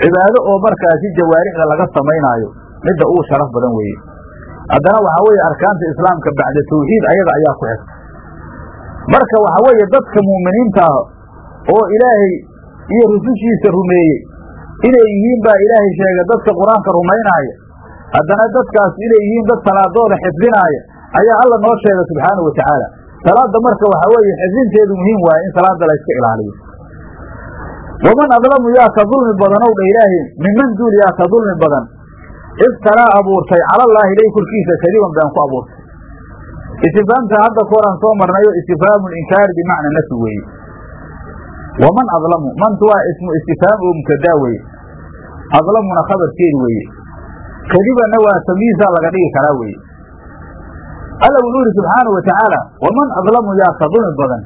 Cibaado oo markaasi jawaarixda laga samaynaayo midda ugu sharaf badan weeye. Haddana waxaa weeye arkaanta islaamka bacda tawxiid ayaga ayaa ku xigta. Marka waxaa weeye dadka muuminiinta ah oo ilaahay iyo rusushiisa rumeeyey inay yihiin baa ilaahay sheegay dadka qur'aanka rumaynaaya haddana dadkaas inay yihiin dad salaadooda xifdinaaya ayaa alla noo sheegay subxaana wa tacaala salaada marka waxaa weeye xifdinteedu muhiim waaye in salaada la yska ilaaliyo. Waman adlamu yaa ka dulmi badanow dha ilaahay minman duul yaa ka dulmi badan. Iftaraa abuurtay calallaahi ilay korkiisa kadiban baan ku abuurtay. Istifaamta hadda kooraan soo marnayo istifhaamu linkaari bimacna nafi weeye. Waman adlamu mantu waa ismu istifhaam oo mubtadaa weeye. Adlamuna khabarkeedi weeye. Kadibanna waa tamyiisaa laga dhigi karaa weeye alla wuxuu ihi subxaanau wa tacaala waman adlamu yaa ka dulmi badan.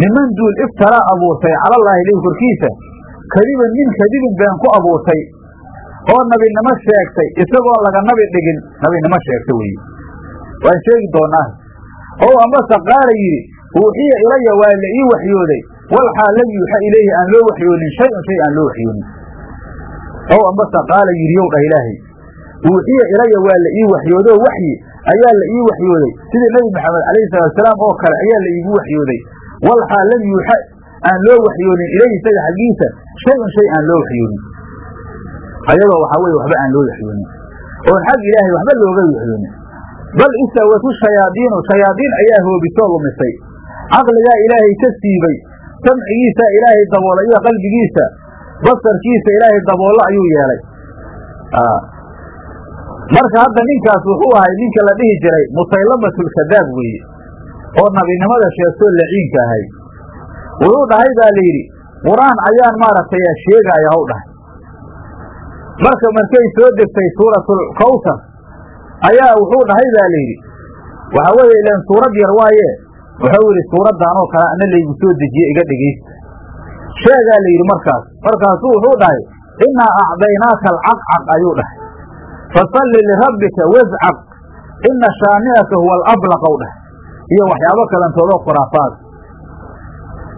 Niman duul iftaraa abuurtay calallaahi ilay korkiisa kadiban min kadibin been ku abuurtay oo nabinimo sheegtay isagoon laga nabi dhigin nabinimo sheegta weeye waan sheegi doonaa. Ow ambase qaala yidhi uuxiya ilaya waa la ii waxyooday walxaal lam yuuxa ilayhi aan loo waxyoonin shay-un shay aan loo waxyoonin. Ow ambase qaala yidhi yow dhah ilaahay uuxiya ilaya waa la ii waxyoodoo waxyi ayaa la ii waxyooday. Sidii nebi maxamed calayhi salaatusalaam oo kale ayaa la iigu waxyooday. Walxaal lam yuuxa aan loo waxyoonin ilayhi isaga xaggiisa shay-un shay aan loo waxyoonin. Ayadoo waxaa weye waxba aan loo waxyoonin. Oon xag ilaahay waxba looga waxyoonin. Bal istawatu shayaadiinu shayaadiin ayaa hoobisoo lumisay. Caqligaa ilaahay ka siibay samcigiisaa ilaahay daboolay iyo qalbigiisa basarkiisa ilaahay daboollo ayuu yeelay marka hadda ninkaas wuxuu ahay ninka la dhihi jiray musaylamatulkadaab weeye oo nabinimada sheegtoo laciinka ahay. Wuxuu dhahay baa la yidhi qur'aan ayaan maaragtay sheegaaya haw dhahay. Marka markay soo degtay suuratul kawsar ayaa wuxuu dhahay baa la yidhi waxaa weeye ilan suurad yar waaye. Wuxuu yidhi suuraddan oo kale ana laygu soo dejiye iga dhegaysta sheegaa la yidhi markaas. Markaasuu wuxuu dhahay innaa acdaynaaka alcaqcaq ayuu dhahay fasalli lirabbika wascaq ina shaani'aka huwa alablaqow dhahay. Iyo waxyaabo kalantoodoo khuraafaad.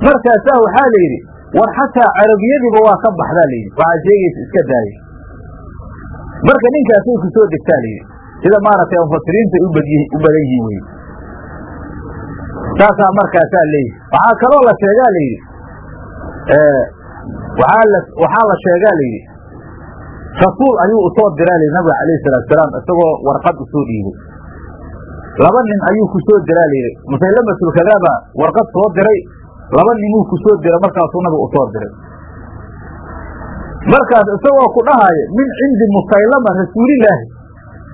Markaasaa waxaa la yidhi war xataa carabiyadiiba waa ka baxdaa la yidhi. Waxaad sheegaysa iska daaya marka ninkaasay ku soo degtaa layidhi sida maaragtay mufasiriinta u badan yihiin wey saasaa markaasaa leeyihi waxaa kaloo la sheegaa layidhi waxaa la sheegaa layidhi rasuul ayuu u soo diraa layidhi nabiga calayhi salaatusalaam isagoo warqad u soo dhiibay laba nin ayuu ku soo diraa layidhi musaylamatulkadaaba warqad soo diray laba ninuu ku soo diray markaasuu nabiga u soo diray. Markaas isagoo ku dhahaayo min cindi musaylama rasuulilaahi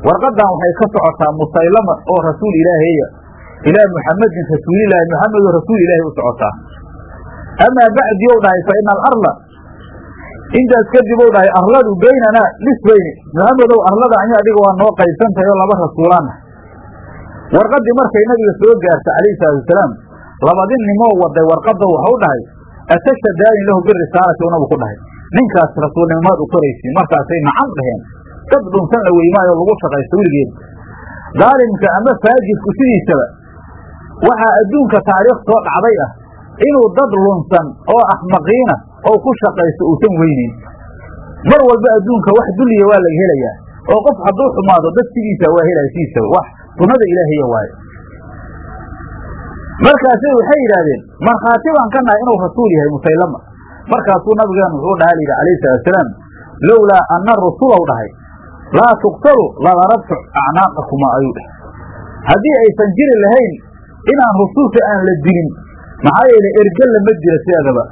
warqadan waxay ka socotaa musaylama oo rasuul ilaaheeya ilaa muxamedin rasuulilaahi muxamed oo rasuul ilaahi u socotaa. Amaa bacdi ou dhahay fa ina alarla intaas kadib ou dhahay arladu baynanaa nisbayni muxamedow arlada anya adiga waa noo qaybsantahay oo laba rasuulaana warqadii markay nabiga soo gaartay calayhi salaatu wasalaam labadin nimoo waday warqada waxau dhahay atashhadaani lahu birisaalati u nabigu ku dhahay. Ninkaas rasuulnimaad u koraysiin markaasay nacam dhaheen. Dad dhunsan la weymaayo lagu shaqaysto weligeed daalimka ama faajirku sidiisaba waxaa adduunka taariikh soo dhacday ah inuu dad lunsan oo axmaqiina oo ku shaqaysto uusan weyneyn. Mar walba adduunka wax dulliya waa laga helayaa oo qof hadduu xumaado dad sidiisa waa helaya sidiisaba wax sunnada ilaahiya waayo markaasay waxay yidhaahdeen markhaati baan ka inuu rasuul yahay musaylama. Markaasuu nabigeenu wuxuu dhaha layidhi calayhi salaatusalaam lowlaa ana rusulow dhahay laa tuqtalu ladarabtu acnaaqakuma ayuu dheh haddii aysan jiri lahayn inaan rusulka aan la dilin maxaa yeele erge lama dilo sideedaba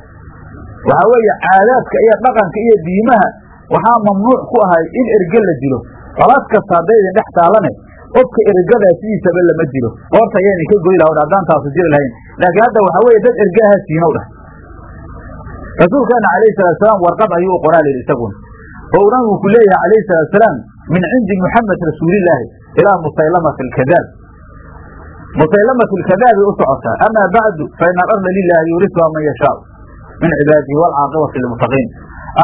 waxaa weeye caadaadka iyo dhaqanka iyo diimaha waxaa mamnuuc ku ahay in erge la dilo. Qolaad kasta hadday idin dhex taalane qofka ergadaa sidiisaba lama dilo. Qoorta ayaa idinka goy laha haddaan taasu jiri lahayn. Laakiin hadda waxaa weeye dad ergaaha siinow dheh rasuulkeena calayhi salaatusalaam warqad ayuu qoraa layidhi isaguna. Oo nabigu ku leeyahay calayhi salaatusalaam min cindi muxamed rasuulillaahi ilaa musaylamati alkadaab musaylamati alkadaabay u socotaa. Amaa bacdu fa ina alarda lilaahi yuurisuha man yashaau min cibaadihi waalcaaqibati lilmuttaqiin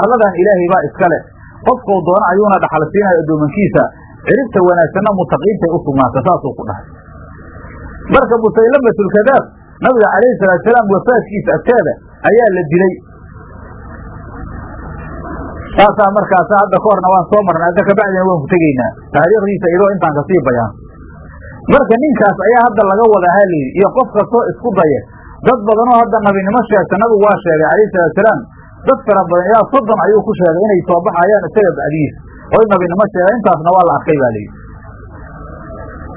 arladan ilaahay baa iska leh. Qofkuu doono ayuuna dhaxal siinaya addoomankiisa ciribta wanaagsanna mutaqiintay u sugnaata saasuu ku dhahay. Marka musaylamatulkadaab nabiga calayhi salaatusalaam wafaadkiisa agteeda ayaa la dilay. Saasaa markaasa hadda ka horna waan soo marnay hadda kabacdina waan ku tegaynaa. Taariikhdiisa iyadoo intaan ka sii bayaan. Marka ninkaas ayaa hadda laga wadaa halayidhi iyo qof kastoo isku daya dad badanoo hadda nabinimo sheegta nabigu waa sheegay calayhi salaatusalaam dad fara badan ilaa soddon ayuu ku sheegay inay soo baxayaan isaga bacdigiisa oy nabinimo sheega intaasna waa la arkay baa layidhi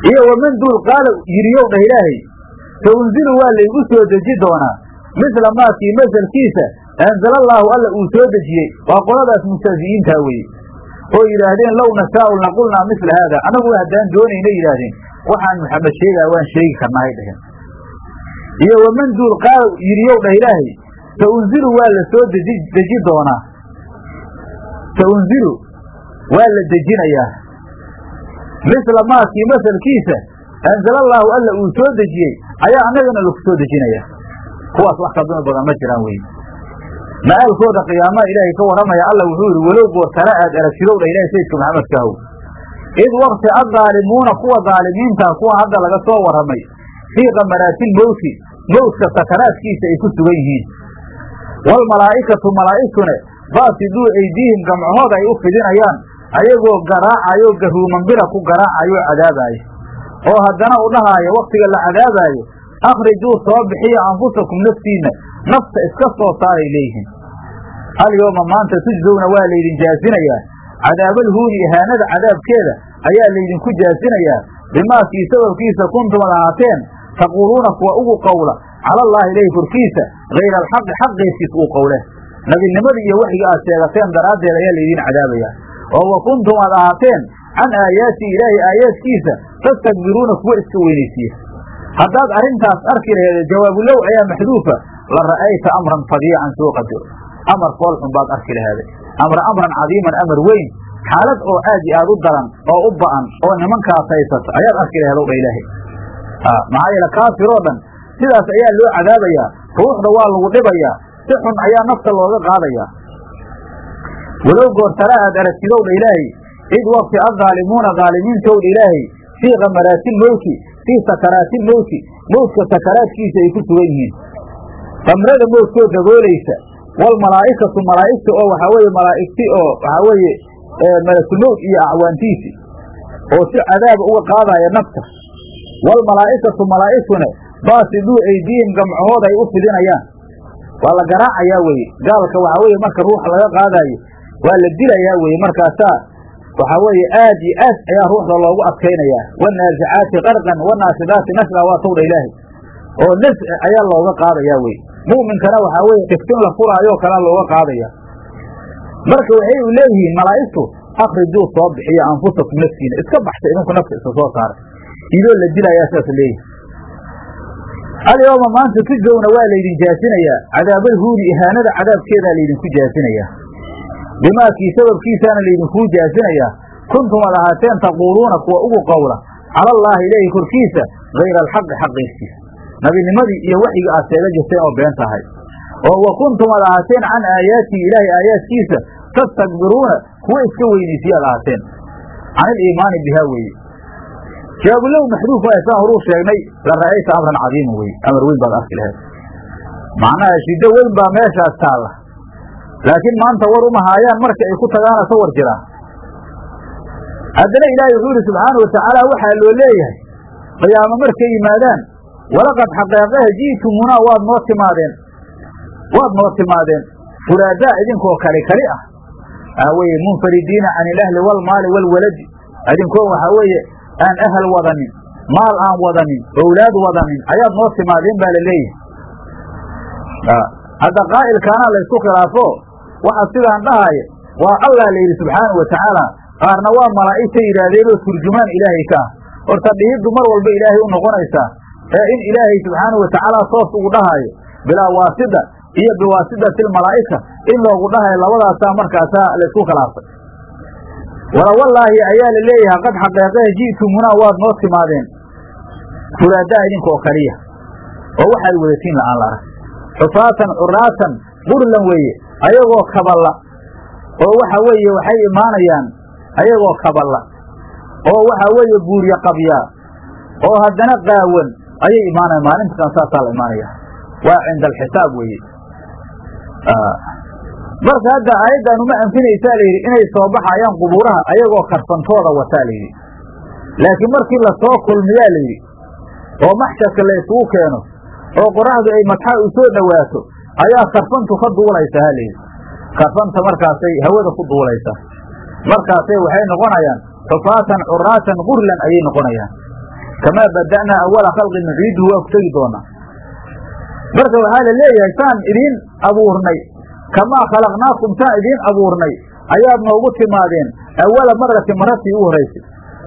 iyo waman duul qaala yiriyow dhah ilaahay saunzilu waa laygu soo deji doonaa. Misla maakii masalkiisa anzala allaahu alla uu soo dejiyey. Waa qoladaas mustahzi'iintaa weeye. Oo yidhaahdeen low nashaau laqulnaa misla haada anagu haddaan doonayna yidhaahdeen waxaan maxamed sheegaa waan sheegi karnahay dheheen iyo waman duul qaala yiriyow dhah ilaahay saunzilu waa la soo deji deji doonaa. Saunzilu waa la dejinayaa. Misla maakii masalkiisa anzala allaahu alla uu soo dejiyey ayaa annagana lagu soo dejinayaa kuwaas wax ka dumi badan ma jiraan weye ma'aalkooda qiyaamaha ilaahay ka warramaya alla wuxuu yidhi walow goortala aad aragtidowdha ilahay sayidka maxamedka ahow. Id wakti addaalimuuna kuwa daalimiintaa kuwa hadda laga soo warramay fii kamaraatil mowti mowtka sakaraadkiisa ay ku sugan yihiin. Waalmalaa'ikatu malaa'igtune baasiduu aydiihim gamcahooda ay u fidinayaan ayagoo garaacayo garuumanbira ku garaacayo cadaabaayo. Oo haddana u dhahaayo wakhtiga la cadaabaayo akhrijuu soo bixiya anfusakum naftiinna nafta iska soo saaray leeyihiin. Alyooma maanta tujzowna waa laydin jaasinayaa cadaabalhuuni ihaanada cadaabkeeda ayaa laydinku jaasinayaa bimaakii sababkiisa kuntum ad ahaateen taquuluuna kuwa ugu qowla cala allaahi ilahi korkiisa hayra alxaqi xaq keyrkiis uu qowle nabinimadii iyo waxiga aad sheegateen daraaddeed ayaa laydiin cadaabayaa oo wa kuntum aad ahaateen can aayaati ilaahi aayaadkiisa tastakbiruuna kuwa iska weynaysiiya haddaad arrintaas arki laheed jawaabulow ayaa maxduufa la ra'ayta amran fadiican soo qadiro amar foolxun baad arki laheeday amra amran cadiiman amar weyn xaalad oo aad iyo aad u daran oo u ba'an oo nimankaas haysata ayaad arki laheed ow dha ilaahay maxaa yeele kaafir oo dhan sidaas ayaa loo cadaabayaa ruuxda waa lagu dhibayaa si xun ayaa nafta looga qaadayaa walow goortala aad aragtidowdha ilaahay id wakti addaalimuuna daalimiintowdha ilaahay fii kamaraatil mowti fii sakaraatil mowti mowtka sakaraadkiisa ay ku sugan yihiin. Kamrada mowtkoo daboolaysa waalmalaa'ikatu malaa'igta oo waxaa weeye malaa'igti oo waxaa weeye malakulmowt iyo acwaantiisi oo si cadaaba uga qaadaya nafta waalmalaa'ikatu malaa'igtuna baasiduu aydiihim gamcahooda ay u fidinayaan waa la garaacayaa weye gaalka waxaa weeye marka ruuxa laga qaadaayo waa la dilayaa weye markaasaa waxaa weeye aad iyo aad ayaa ruuxda loogu adkaynayaa wanaasicaati qarqan wanaasidaati nasra waa tawdha ilaahay. Oo nasci ayaa looga qaadayaa weye mu'minkana waxaa weeye dhiftin la furaayoo kalea looga qaadaya. Marka waxay u leeyihiin malaa'igtu akrijuu soo bixiya anfusakum naftiina iska baxsa idinku nafta iska soo saara idoo la dilayaa saas leeyihi alyooma maanta tujzowna waa laydin jaasinayaa. Cadaabal huuni ihaanada cadaabkeedaa laydinku jaasinayaa. Bimaakii sababkiisaana laydinkuu jaasinayaa. Kuntum ad ahaateen taquuluuna kuwa ugu qowla cala allaahi ilaahi korkiisa hayra alxaqi xaqiirkiisa nabinimadii iyo waxiga aad sheega jirteen oo been tahay. Oo wa kuntum ad ahaateen can aayaatii ilaahi aayaadkiisa tastakbiruuna kuwa iska weynaysiya ad ahaateen can iliimaani bihaa weeye jawaabulow maxduuf waay saan horuu sheegnay la ra'ayta amran cadiiman weye amar weyn baad arki laheed macnaha shiddo weyn baa meeshaas taalla. Laakiin maanta war uma haayaan marka ay ku tagaana sawar jiraa haddana ilaahay wuxuu yidhi subxaana watacaala waxaa loo leeyahay qiyaamo markay yimaadaan walaqad xaqeeqaha ji'tumunaa waad noo timaadeen waad noo timaadeen furaadaa idinkoo kali kali ah. Waxaa weeye munfaridiina can ilahli walmaali walwaladi idinkoo waxaa weeye aan ahal wadanin maal aan wadanin owlaad wadanin ayaad noo timaadeen baa la leeyahay hadda qaa'ilkaana laysku khilaafo waxa sidaan dhahaya waa allah la yidhi subxaanau wa tacaala qaarna waa malaa'igta yidhaahdeenoo turjumaan ilaahay ka. Ah horta dhihiddu mar walba ilaahay u noqonaysaa ee in ilaahay subxaanau wa tacaala toos ugu dhahaayo bilaa waasida iyo biwaasidati almalaa'ika in loogu dhahayo labadaasaa markaasaa laysku khilaafay walawallaahi ayaa la leeyahay qad xaqeeqee ji'tumunaa waad noo timaadeen. Furaadaa idinkaoo kaliya oo waxaad wadatiin la'aan la arag. Xufaatan curaatan burlan weeye ayagoo kaballa oo waxa weeye waxay imaanayaan ayagoo kaballa oo waxa weeye buurya qabyaa oo haddana qaawan ayay imaanayaan maalintakan saasaa la imaanaya waa cinda alxisaab weeye marka hadda aayaddan uma anfinaysaa layidhi inay soo baxayaan qubuuraha ayagoo karsantooda wataa layidhi laakiin markii la soo kulmiyaa layidhi oo maxsharka la isugu keeno oo qoraxdu ay madxaa u soo dhowaato ayaa karfantu ka duulaysaa halayidhi karfanta markaasay hawada ku duulaysaa. Markaasay waxay noqonayaan xufaatan curaatan gurlan ayay noqonayaan. Kamaa bada'naa awala khalqin nuciiduhu waa ku tegi doonaa. Marka waxaa la leeyahay saan idiin abuurnay kamaa khalaqnaakum saan idiin abuurnay ayaad noogu timaadeen awala marati maratii u horaysay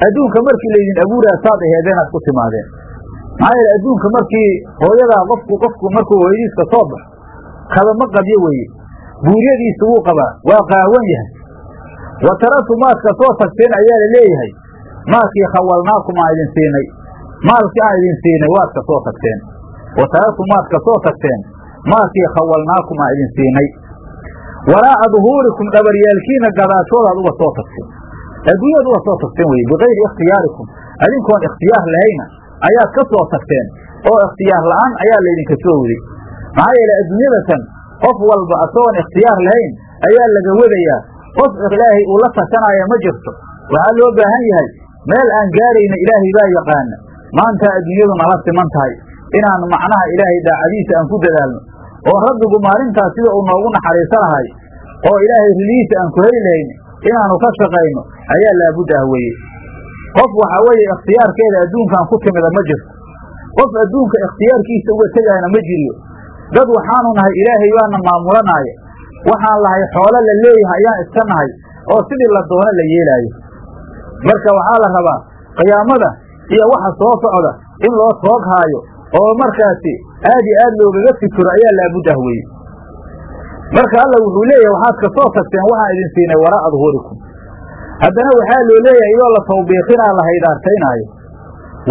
adduunka markii laydin abuuraa saad aheedeenaad ku timaadeen maxaa yeele adduunka markii hooyadaa qofku qofku markuu hooyadiiska soo baxo kadama qabyo weeye buuryadiisa wuu qabaa waa qaawan yahay wa taraku maadka soo tagteen ayaa la leeyahay maalkii khawalnaakum aan idin siinay maalkii aan idin siinay waad ka soo tagteen wa taraku maad ka soo tagteen maalkii khawalnaakum aan idin siinay waraa'a duhuurikum dhabaryaalkiina gadaashoodaad uga soo tagteen. Adduunyaad uga soo tagteen weye bikayri ikhtiyaarikum. Adinkoon ikhtiyaar lahayna ayaad ka soo tagteen. Oo ikhtiyaar la'aan ayaa laydinka soo waday maxaa yeele adduunyadatan qof walba asagoon ikhtiyaar lahayn ayaa laga wadayaa. Qof ilaahay uu la tashanaya ma jirto. Waxaa loo baahan yahay meel aan gaarayna ilaahay baa yaqaana. Maanta adduunyadu nala siman tahay. Inaan macnaha ilaahay daacadiisa aan ku dadaalno oo rabbigu maalintaas sida uu noogu naxariiso lahay oo ilaahay rilihiisa aan ku heli lahayn inaanu ka shaqayno ayaa laabud ah weeye. Qof waxaa weeye ikhtiyaarkeeda adduunkan ku timida ma jirto. Qof adduunka ikhtiyaarkiisa uga tegayna ma jiriyo. Dad waxaanu nahay ilaahay baana maamulanaya waxaan lahay xoolo la leeyahay ayaan iska nahay oo sidii la doono la yeelaayo. Marka waxaa la rabaa qiyaamada iyo waxa soo socda in loo toog haayo oo markaasi aad iyo aad loogaga fikiro ayaa laabud ah weye marka alla wuxuu leeyahay waxaad ka soo tagteen waxaan idin siinay waraa'a duhuurikum haddana waxaa loo leeyahay iyoo la tawbiiqinaa la haydaartaynaayo.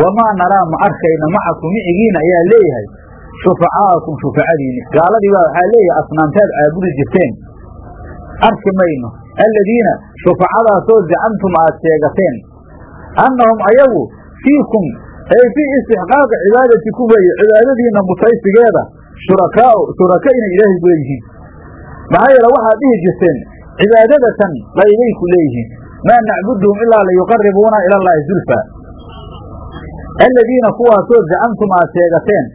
Wamaa naraa ma arkayna macakum micigiina ayaa leeyahay. Shufacaakum shufacadiini gaaladii baa waxaa leeyahay asnaamtaad caabudi jirteen. Arki mayno. Alladiina shufacadaasoo zacamtum aad sheegateen. Annahum ayagu fiikum ay fii istixqaaqi cibaadatikum weeye cibaadadiina mutaysigeeda shurakaao shuraka inay ilaahay ku maxaa yeele waxaad dhihi jirteen cibaadadatan qaybay ku leeyihiin. Maa nacbuduhum ilaa liyuqaribuuna ila allaahi zulfa. Aladiina kuwaasoo zacamtum aad sheegateen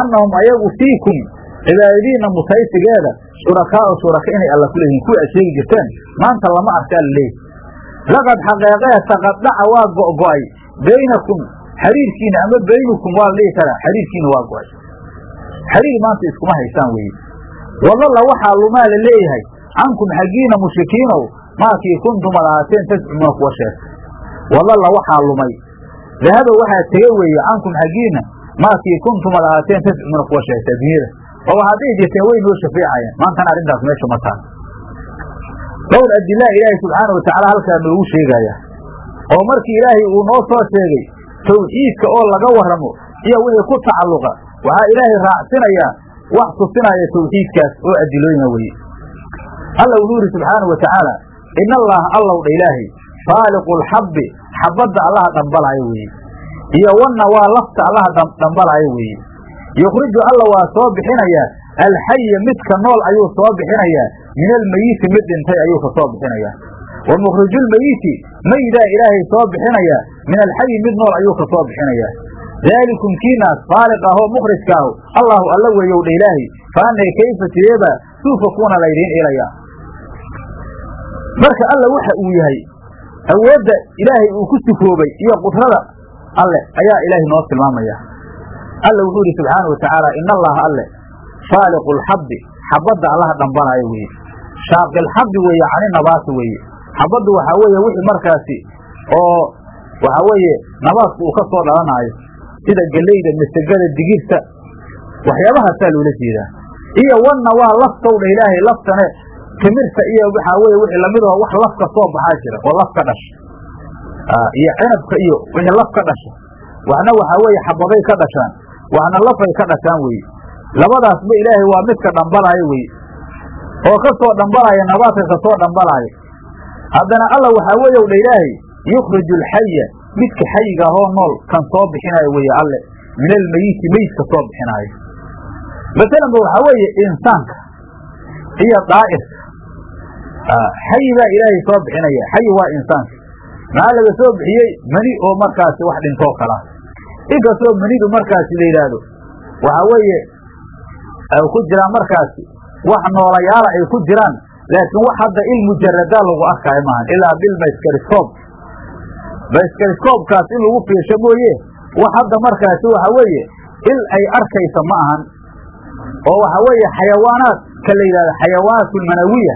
annahum ayagu fiikum cibaadadiina mutaysigeeda shurakaao shuraka inay alla ku leeyihiin. Kuwa aad sheegi jirteen maanta lama arkaa la leeyahy laqad xaqeeqee taqadaca waa go'go'ay baynakum xariirkiina ama baynukum waa la dhihi karaa xariirkiina waa go'ay. Xariir maanta iskuma haysaan weeye. Wadalla waxaa lumaa la leeyahay cankum xaggiina mushrikiinow maakii kuntum ad ahaateen tascumuuna kuwa sheegtay. Wadalla waxaa lumay. Dahaba waxaa tege weeye cankum xaggiina maakii kuntum ad ahaateen tascumuuna kuwa sheegtay adduunyada. Oo dhihi jirteen way noo shafeecayeen maantana arrintaas meesha ma taal dhowr adilaa ilaahay subxaana wa tacaala halkaa noogu sheegaya. Oo markii ilaahay uu noo soo sheegay tawxiidka oo laga warramo iyo wixii ku tacalluqa waxaa ilaahay raacsinayaa wax tusinaya tawxiidkaas oo adilooyina weye alla wuxuu yidhi subxaanau wa tacaala in allaha allow dha ilaahay faaliqu lxabbi xabadda allaha dhambalaayo weeye iyo wanna waa lafta allaha dhambalaayo weeye. Yukhriju alla waa soo bixinayaa alxaya midka nool ayuu soo bixinayaa min almeyiti mid dhintay ayuu ka soo bixinayaa wa mukhrijulmeyiti meyidaa ilaahay soo bixinayaa min alxayi mid nool ayuu ka soo bixinayaa daalikum kiinaas faaliq ahoo mukhrijka ahu allahu alla weeyow dha ilaahay. Fa annay kayfa sideeba tuufakuuna laydiin ilayaa marka alla waxa uu yahay awoodda ilaahay uu ku sifoobay iyo qudrada alle ayaa ilaahay noo tilmaamaya. Alla wuxuu yidhi subxaana watacaala in allaha alle faaliqu lxabbi xabadda allaha dhambanaayo weeye. Shaaqilxabbi weeye cani weeye xabaddu waxaa weeye wixii markaasi oo waxaa weeye nabaadku uu ka soo dhalanaayo sida geleyda masegada digirta waxyaabahaasaa loola jeedaa. Iyo wanna waa laftowdha ilaahay laftane timirta iyo waxaa weye wixii la mid aho wax laf ka soo baxaa jira oo laf ka dhasha iyo cinabka iyo wixii laf ka dhasha. Waxna waxaa weeye xabaday ka dhashaan waxna lafay ka dhashaan weye labadaasba ilaahay waa midka dhambalaayo weye oo ka soo dhambalaya nabaadka ka soo dhambalaayo haddana alla waxaa weeye dha ilaahay yukhriju alxaya midka xayiga ahoo nool kan soo bixinaayo weye alle min almeyiti meyidka soo bixinaayo. Masalanba waxaa weeye insaanka iyo daa'irka. Xayi baa ilaahay soo bixinaya xayi waa insaanka. Maxaa laga soo bixiyey? Mani oo markaasi wax dhintoo kalaa inkastoo manidu markaasi la yidhaahdo waxaa weeye ay ku jiraan markaasi wax noolayaala ay ku jiraan laakiin wax hadda il mujaradaa lagu arkaayo maahan ilaa bilmaskariskoob maskariskoobkaas in lagu fiirsho mooye wax hadda markaasi waxa weeye il ay arkaysa ma ahan oo waxa weeye xayawaanaad ka la yidhahdo xayawaanaatulmanawiya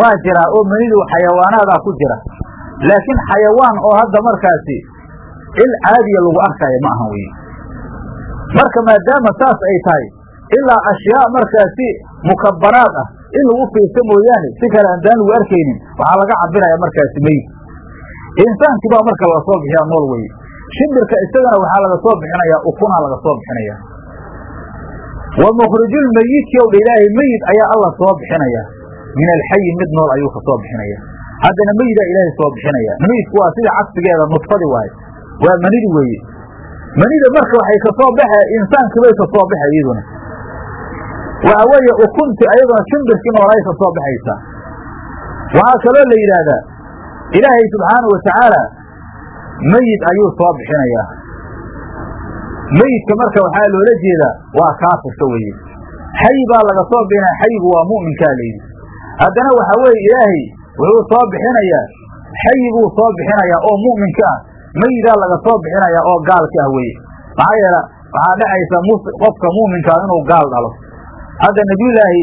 waa jiraa oo manidu xayawaanaadaa ku jira laakiin xayawaan oo hadda markaasi il caadiya lagu arkaayo ma ahan weye marka maadaama saas ay tahay ilaa ashyaa markaasi mukabaraad ah in lagu fiirso mooyaane si kale andaan lagu arkaynin. Waxaa laga cabiraya markaasi meyid insaankii baa marka laga soo bixiyaa nool weye shimbirka isagana waxaa laga soo bixinayaa ukunaa laga soo bixinaya wa mukhrijulmeyidki ow dha ilaahay meyid ayaa alla soo bixinaya. Min alxayi mid nool ayuu ka soo bixinaya. Haddana meyidaa ilaahay soo bixinaya. Meyidku waa sida cagsigeeda nudfadi waaye. Waa manidi weeye manida marka waxay ka soo baxa insaankii bay ka soo baxa iyaduna waxa weeye ukunti ayaduna shimbirkii noolay ka soo baxaysaa waxaa kaloo la yidhaahdaa ilaahay subxaana wa tacaala meyid ayuu soo bixinayaa meyidka marka waxaa loola jeedaa waa kaafirka weeye. Xayi baa laga soo bixinaya xayigu waa mu'minkaa layidhi haddana waxaa weeye ilaahay wuxuu soo bixinayaa xayi buu soo bixinayaa oo mu'minka ah. Meyidaa laga soo bixinayaa oo gaalka ah weye maxaa yeele waxaa dhacaysa qofka mu'minkaa inuu gaal dhalo hadda nabiyulaahi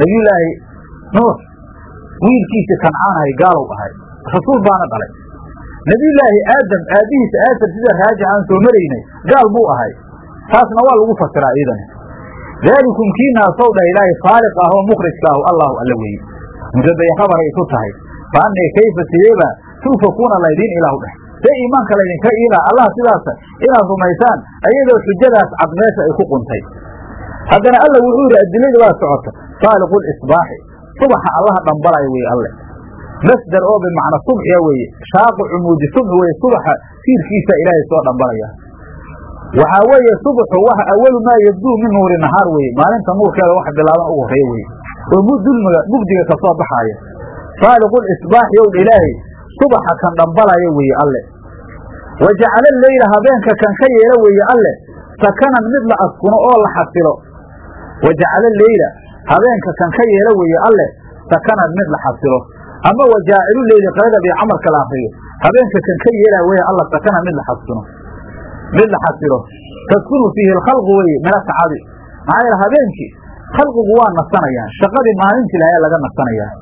nabiyulaahi nuux wiilkiisi kancaan ahay gaalow ahay. Rasuul baana dhalay. Nabiyulaahi aadam aabbihiisa aasar sida raajix aan soo maraynay gaal buu ahay. Taasna waa lagu fasiraa iidani daalikum kiinaasow dhah ilaahay khaaliq ah oo mukhrijka ahu allahu alla weeye. Mudabay khabaray isu tahay. Fa annay kayfa sideeba tuufakuuna laydiin ilaahu dheh. See iimaanka laydinka iilaa allah sidaasa inaad rumaysaan ayadoo xujadaas cad meesha ay ku quntay haddana alla wuxuu yidhi adilada waa socota. Saaliqu lisbaaxi subaxa allaha dhambalaya weye alle. Masdar oo bimacna subxiya weeye. Shaaqu cumuudi subx weye subaxa tiirkiisa ilaahay soo dhambalaya waxaa weeye subxu waxa awalu maa yabduu min nuuri nahaar weye maalinta nuurkeeda wax bilaaban ugu horreeya weye oo dulmiga mugdiga ka soo baxaaya saaliqu lisbaaxi ow ilaahay. Subaxa kan dhambalaya weeye alle. Wa jacala leyla habeenka kan ka yeela weeye alle. Sakanan mid la askuno oo la xasilo wa jacala leyla habeenka kan ka yeela weeye alle sakanan mid la xasilo ama wa jaacilu leyli qirada bii camarka la akriyo habeenka kan ka yeela weye alla sakanan mid la xasino mid la xasilo taskunu fiihi alkhalqu weye mina sacabi maxaa yeele habeenkii khalqigu waa nasanayaan shaqadii maalintii lahaa laga nasanayaa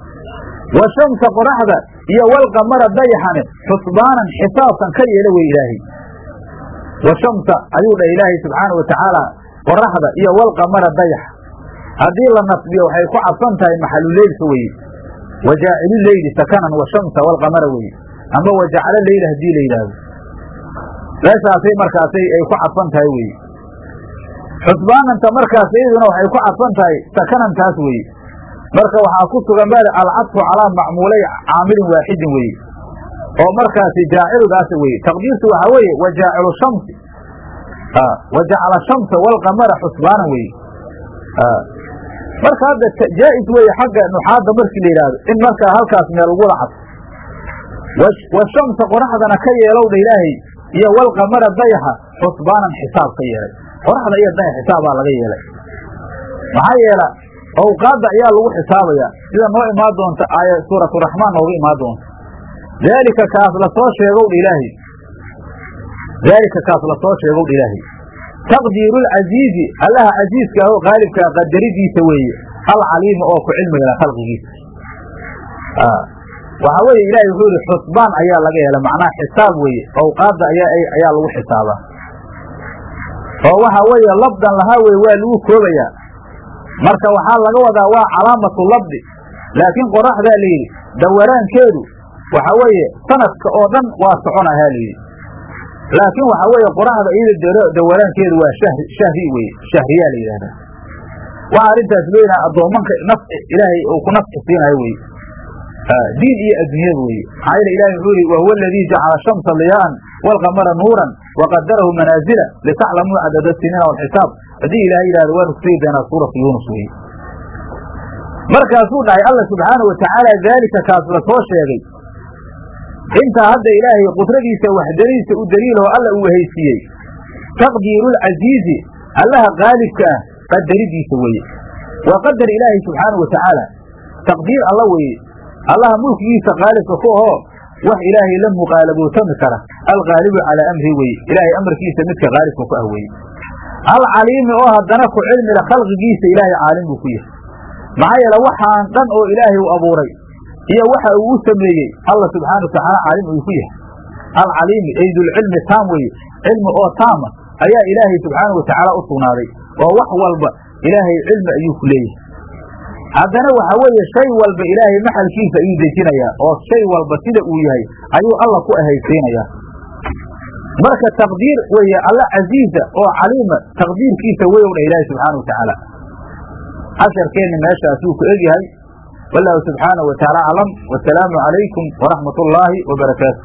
wa shamsa qoraxda iyo walqamara dayaxane xusbaanan xisaabkan ka yeela wey ilaahay wa shamsa ayuu dhah ilaahay subxaana wa qoraxda iyo walqamara dayaxa haddii la nasbiyo waxay ku cadsan tahay maxaluleylka weye wa jaacilu leyli sakanan wa shamsa walqamara weye ama wa jacalo leyla haddii la yidhaahdo. Meeshaasay markaasay ay ku cadsan tahay weye xusbaananta markaas iyaduna waxay ku cadsan tahay sakanantaas weye marka waxaa ku sugan bal alcadfu calaa macmuulay caamilin waaxidin weye oo markaasi jaaciludaas weye taqdiirtu waxaa weeye wa jaacilu shamsi wa jacala shamsa walqamara xusbaanan weye marka hadda jaa'is weye xagga nuxaadda markii la yidhaahdo in markaa halkaas meel lagu wada cadfo wa shamsa qoraxdana ka yeelowdha ilaahay iyo walqamara dayaxa xusbaanan xisaab ka yeelay qoraxda iyo dayax xisaabaa laga yeelay maxaa yeela awqaadda ayaa lagu xisaabaya sida noo imaan doonta aaya suuraturaxmaan nooga imaan doonta daalika kaas la soo sheegowdha ilaahay daalika kaas la soo sheegowdha ilaahay taqdiirulcasiizi allaha casiiska ah oo qaalibkaa qadaridiisa weeye alcaliimi oo ku cilmigala khalqigiisa waxaa weeye ilahay wuxuu yihi xusbaan ayaa laga hela macnaha xisaab weeye awqaadda ayaa lagu xisaabaa oo waxa weeye labdan lahaa weye waa lagu koobayaa marka waxaa laga wadaa waa calaamatu labdi laakiin qoraxdaa layidhi dawaraankeedu waxa weeye sanadka oo dhan waa soconahaa layidhi laakiin waxa weeye qoraxda iyada dawaraankeedu waa shahri weye shahriyaa la yidhahdaa waxaa arrintaas looyinaha addoomanka nafci ilaahay uu ku nafci siinayo weye diin iyo adduunyada weye maxaa yeele ilahi wuxuu yihi wahuwa aladii jacala shamsa diyaa'an waalqamara nuuran waqadarahu manaazila litaclamuu cadada siniina walxisaab haddii ilahay yidhahdo waanu kusugi doonaa suuratu yuunus weye markaasuu dhahay alla subxaana wa tacaala daalika kaas la soo sheegay intaa hadda ilaahay qudradiisa waxdaniisa u daliiloo alla uu wehaysiiyey. Taqdiirulcasiizi allaha qaalibka ah qadaridiisa weeye. Waa qadar ilaahay subxaanau wa tacaala taqdiir alla weeye. Allaha mulkigiisa qaalibka ku ahoo wax ilaahay la muqaalabootami kara. Alqaalibu calaa amri weye ilaahay amarkiisa midka qaalibka ku ah weye alcaliimi oo haddana ku cilmila khalqigiisa ilaahay caalim buu ku yahay. Maxaa yeele waxaan dhan oo ilaahay uu abuuray iyo waxa uu u sameeyey. Alla subxaana wa tacaala caalim uu ku yahay. Alcaliimi ay dulcilmi taam weye cilmi oo taama ayaa ilaahay subxaana wa tacaala u sugnaaday. Oo wax walba ilaahay cilmi ayuu ku leeyahay. Haddana waxa weeye shay walba ilaahay maxalkiisa ayuu dejinayaa oo shay walba sida uu yahay ayuu alla ku ahaysiinayaa. Marka taqdiir weeye alla casiiza oo caliima taqdiirkiisa weyowdha ilaahay subxaana wa tacaala casharkeenni meeshaasuu ku egyahay wallahu subxaana wa tacaala aclam wasalaamu calaykum waraxmat ullaahi wabarakaatu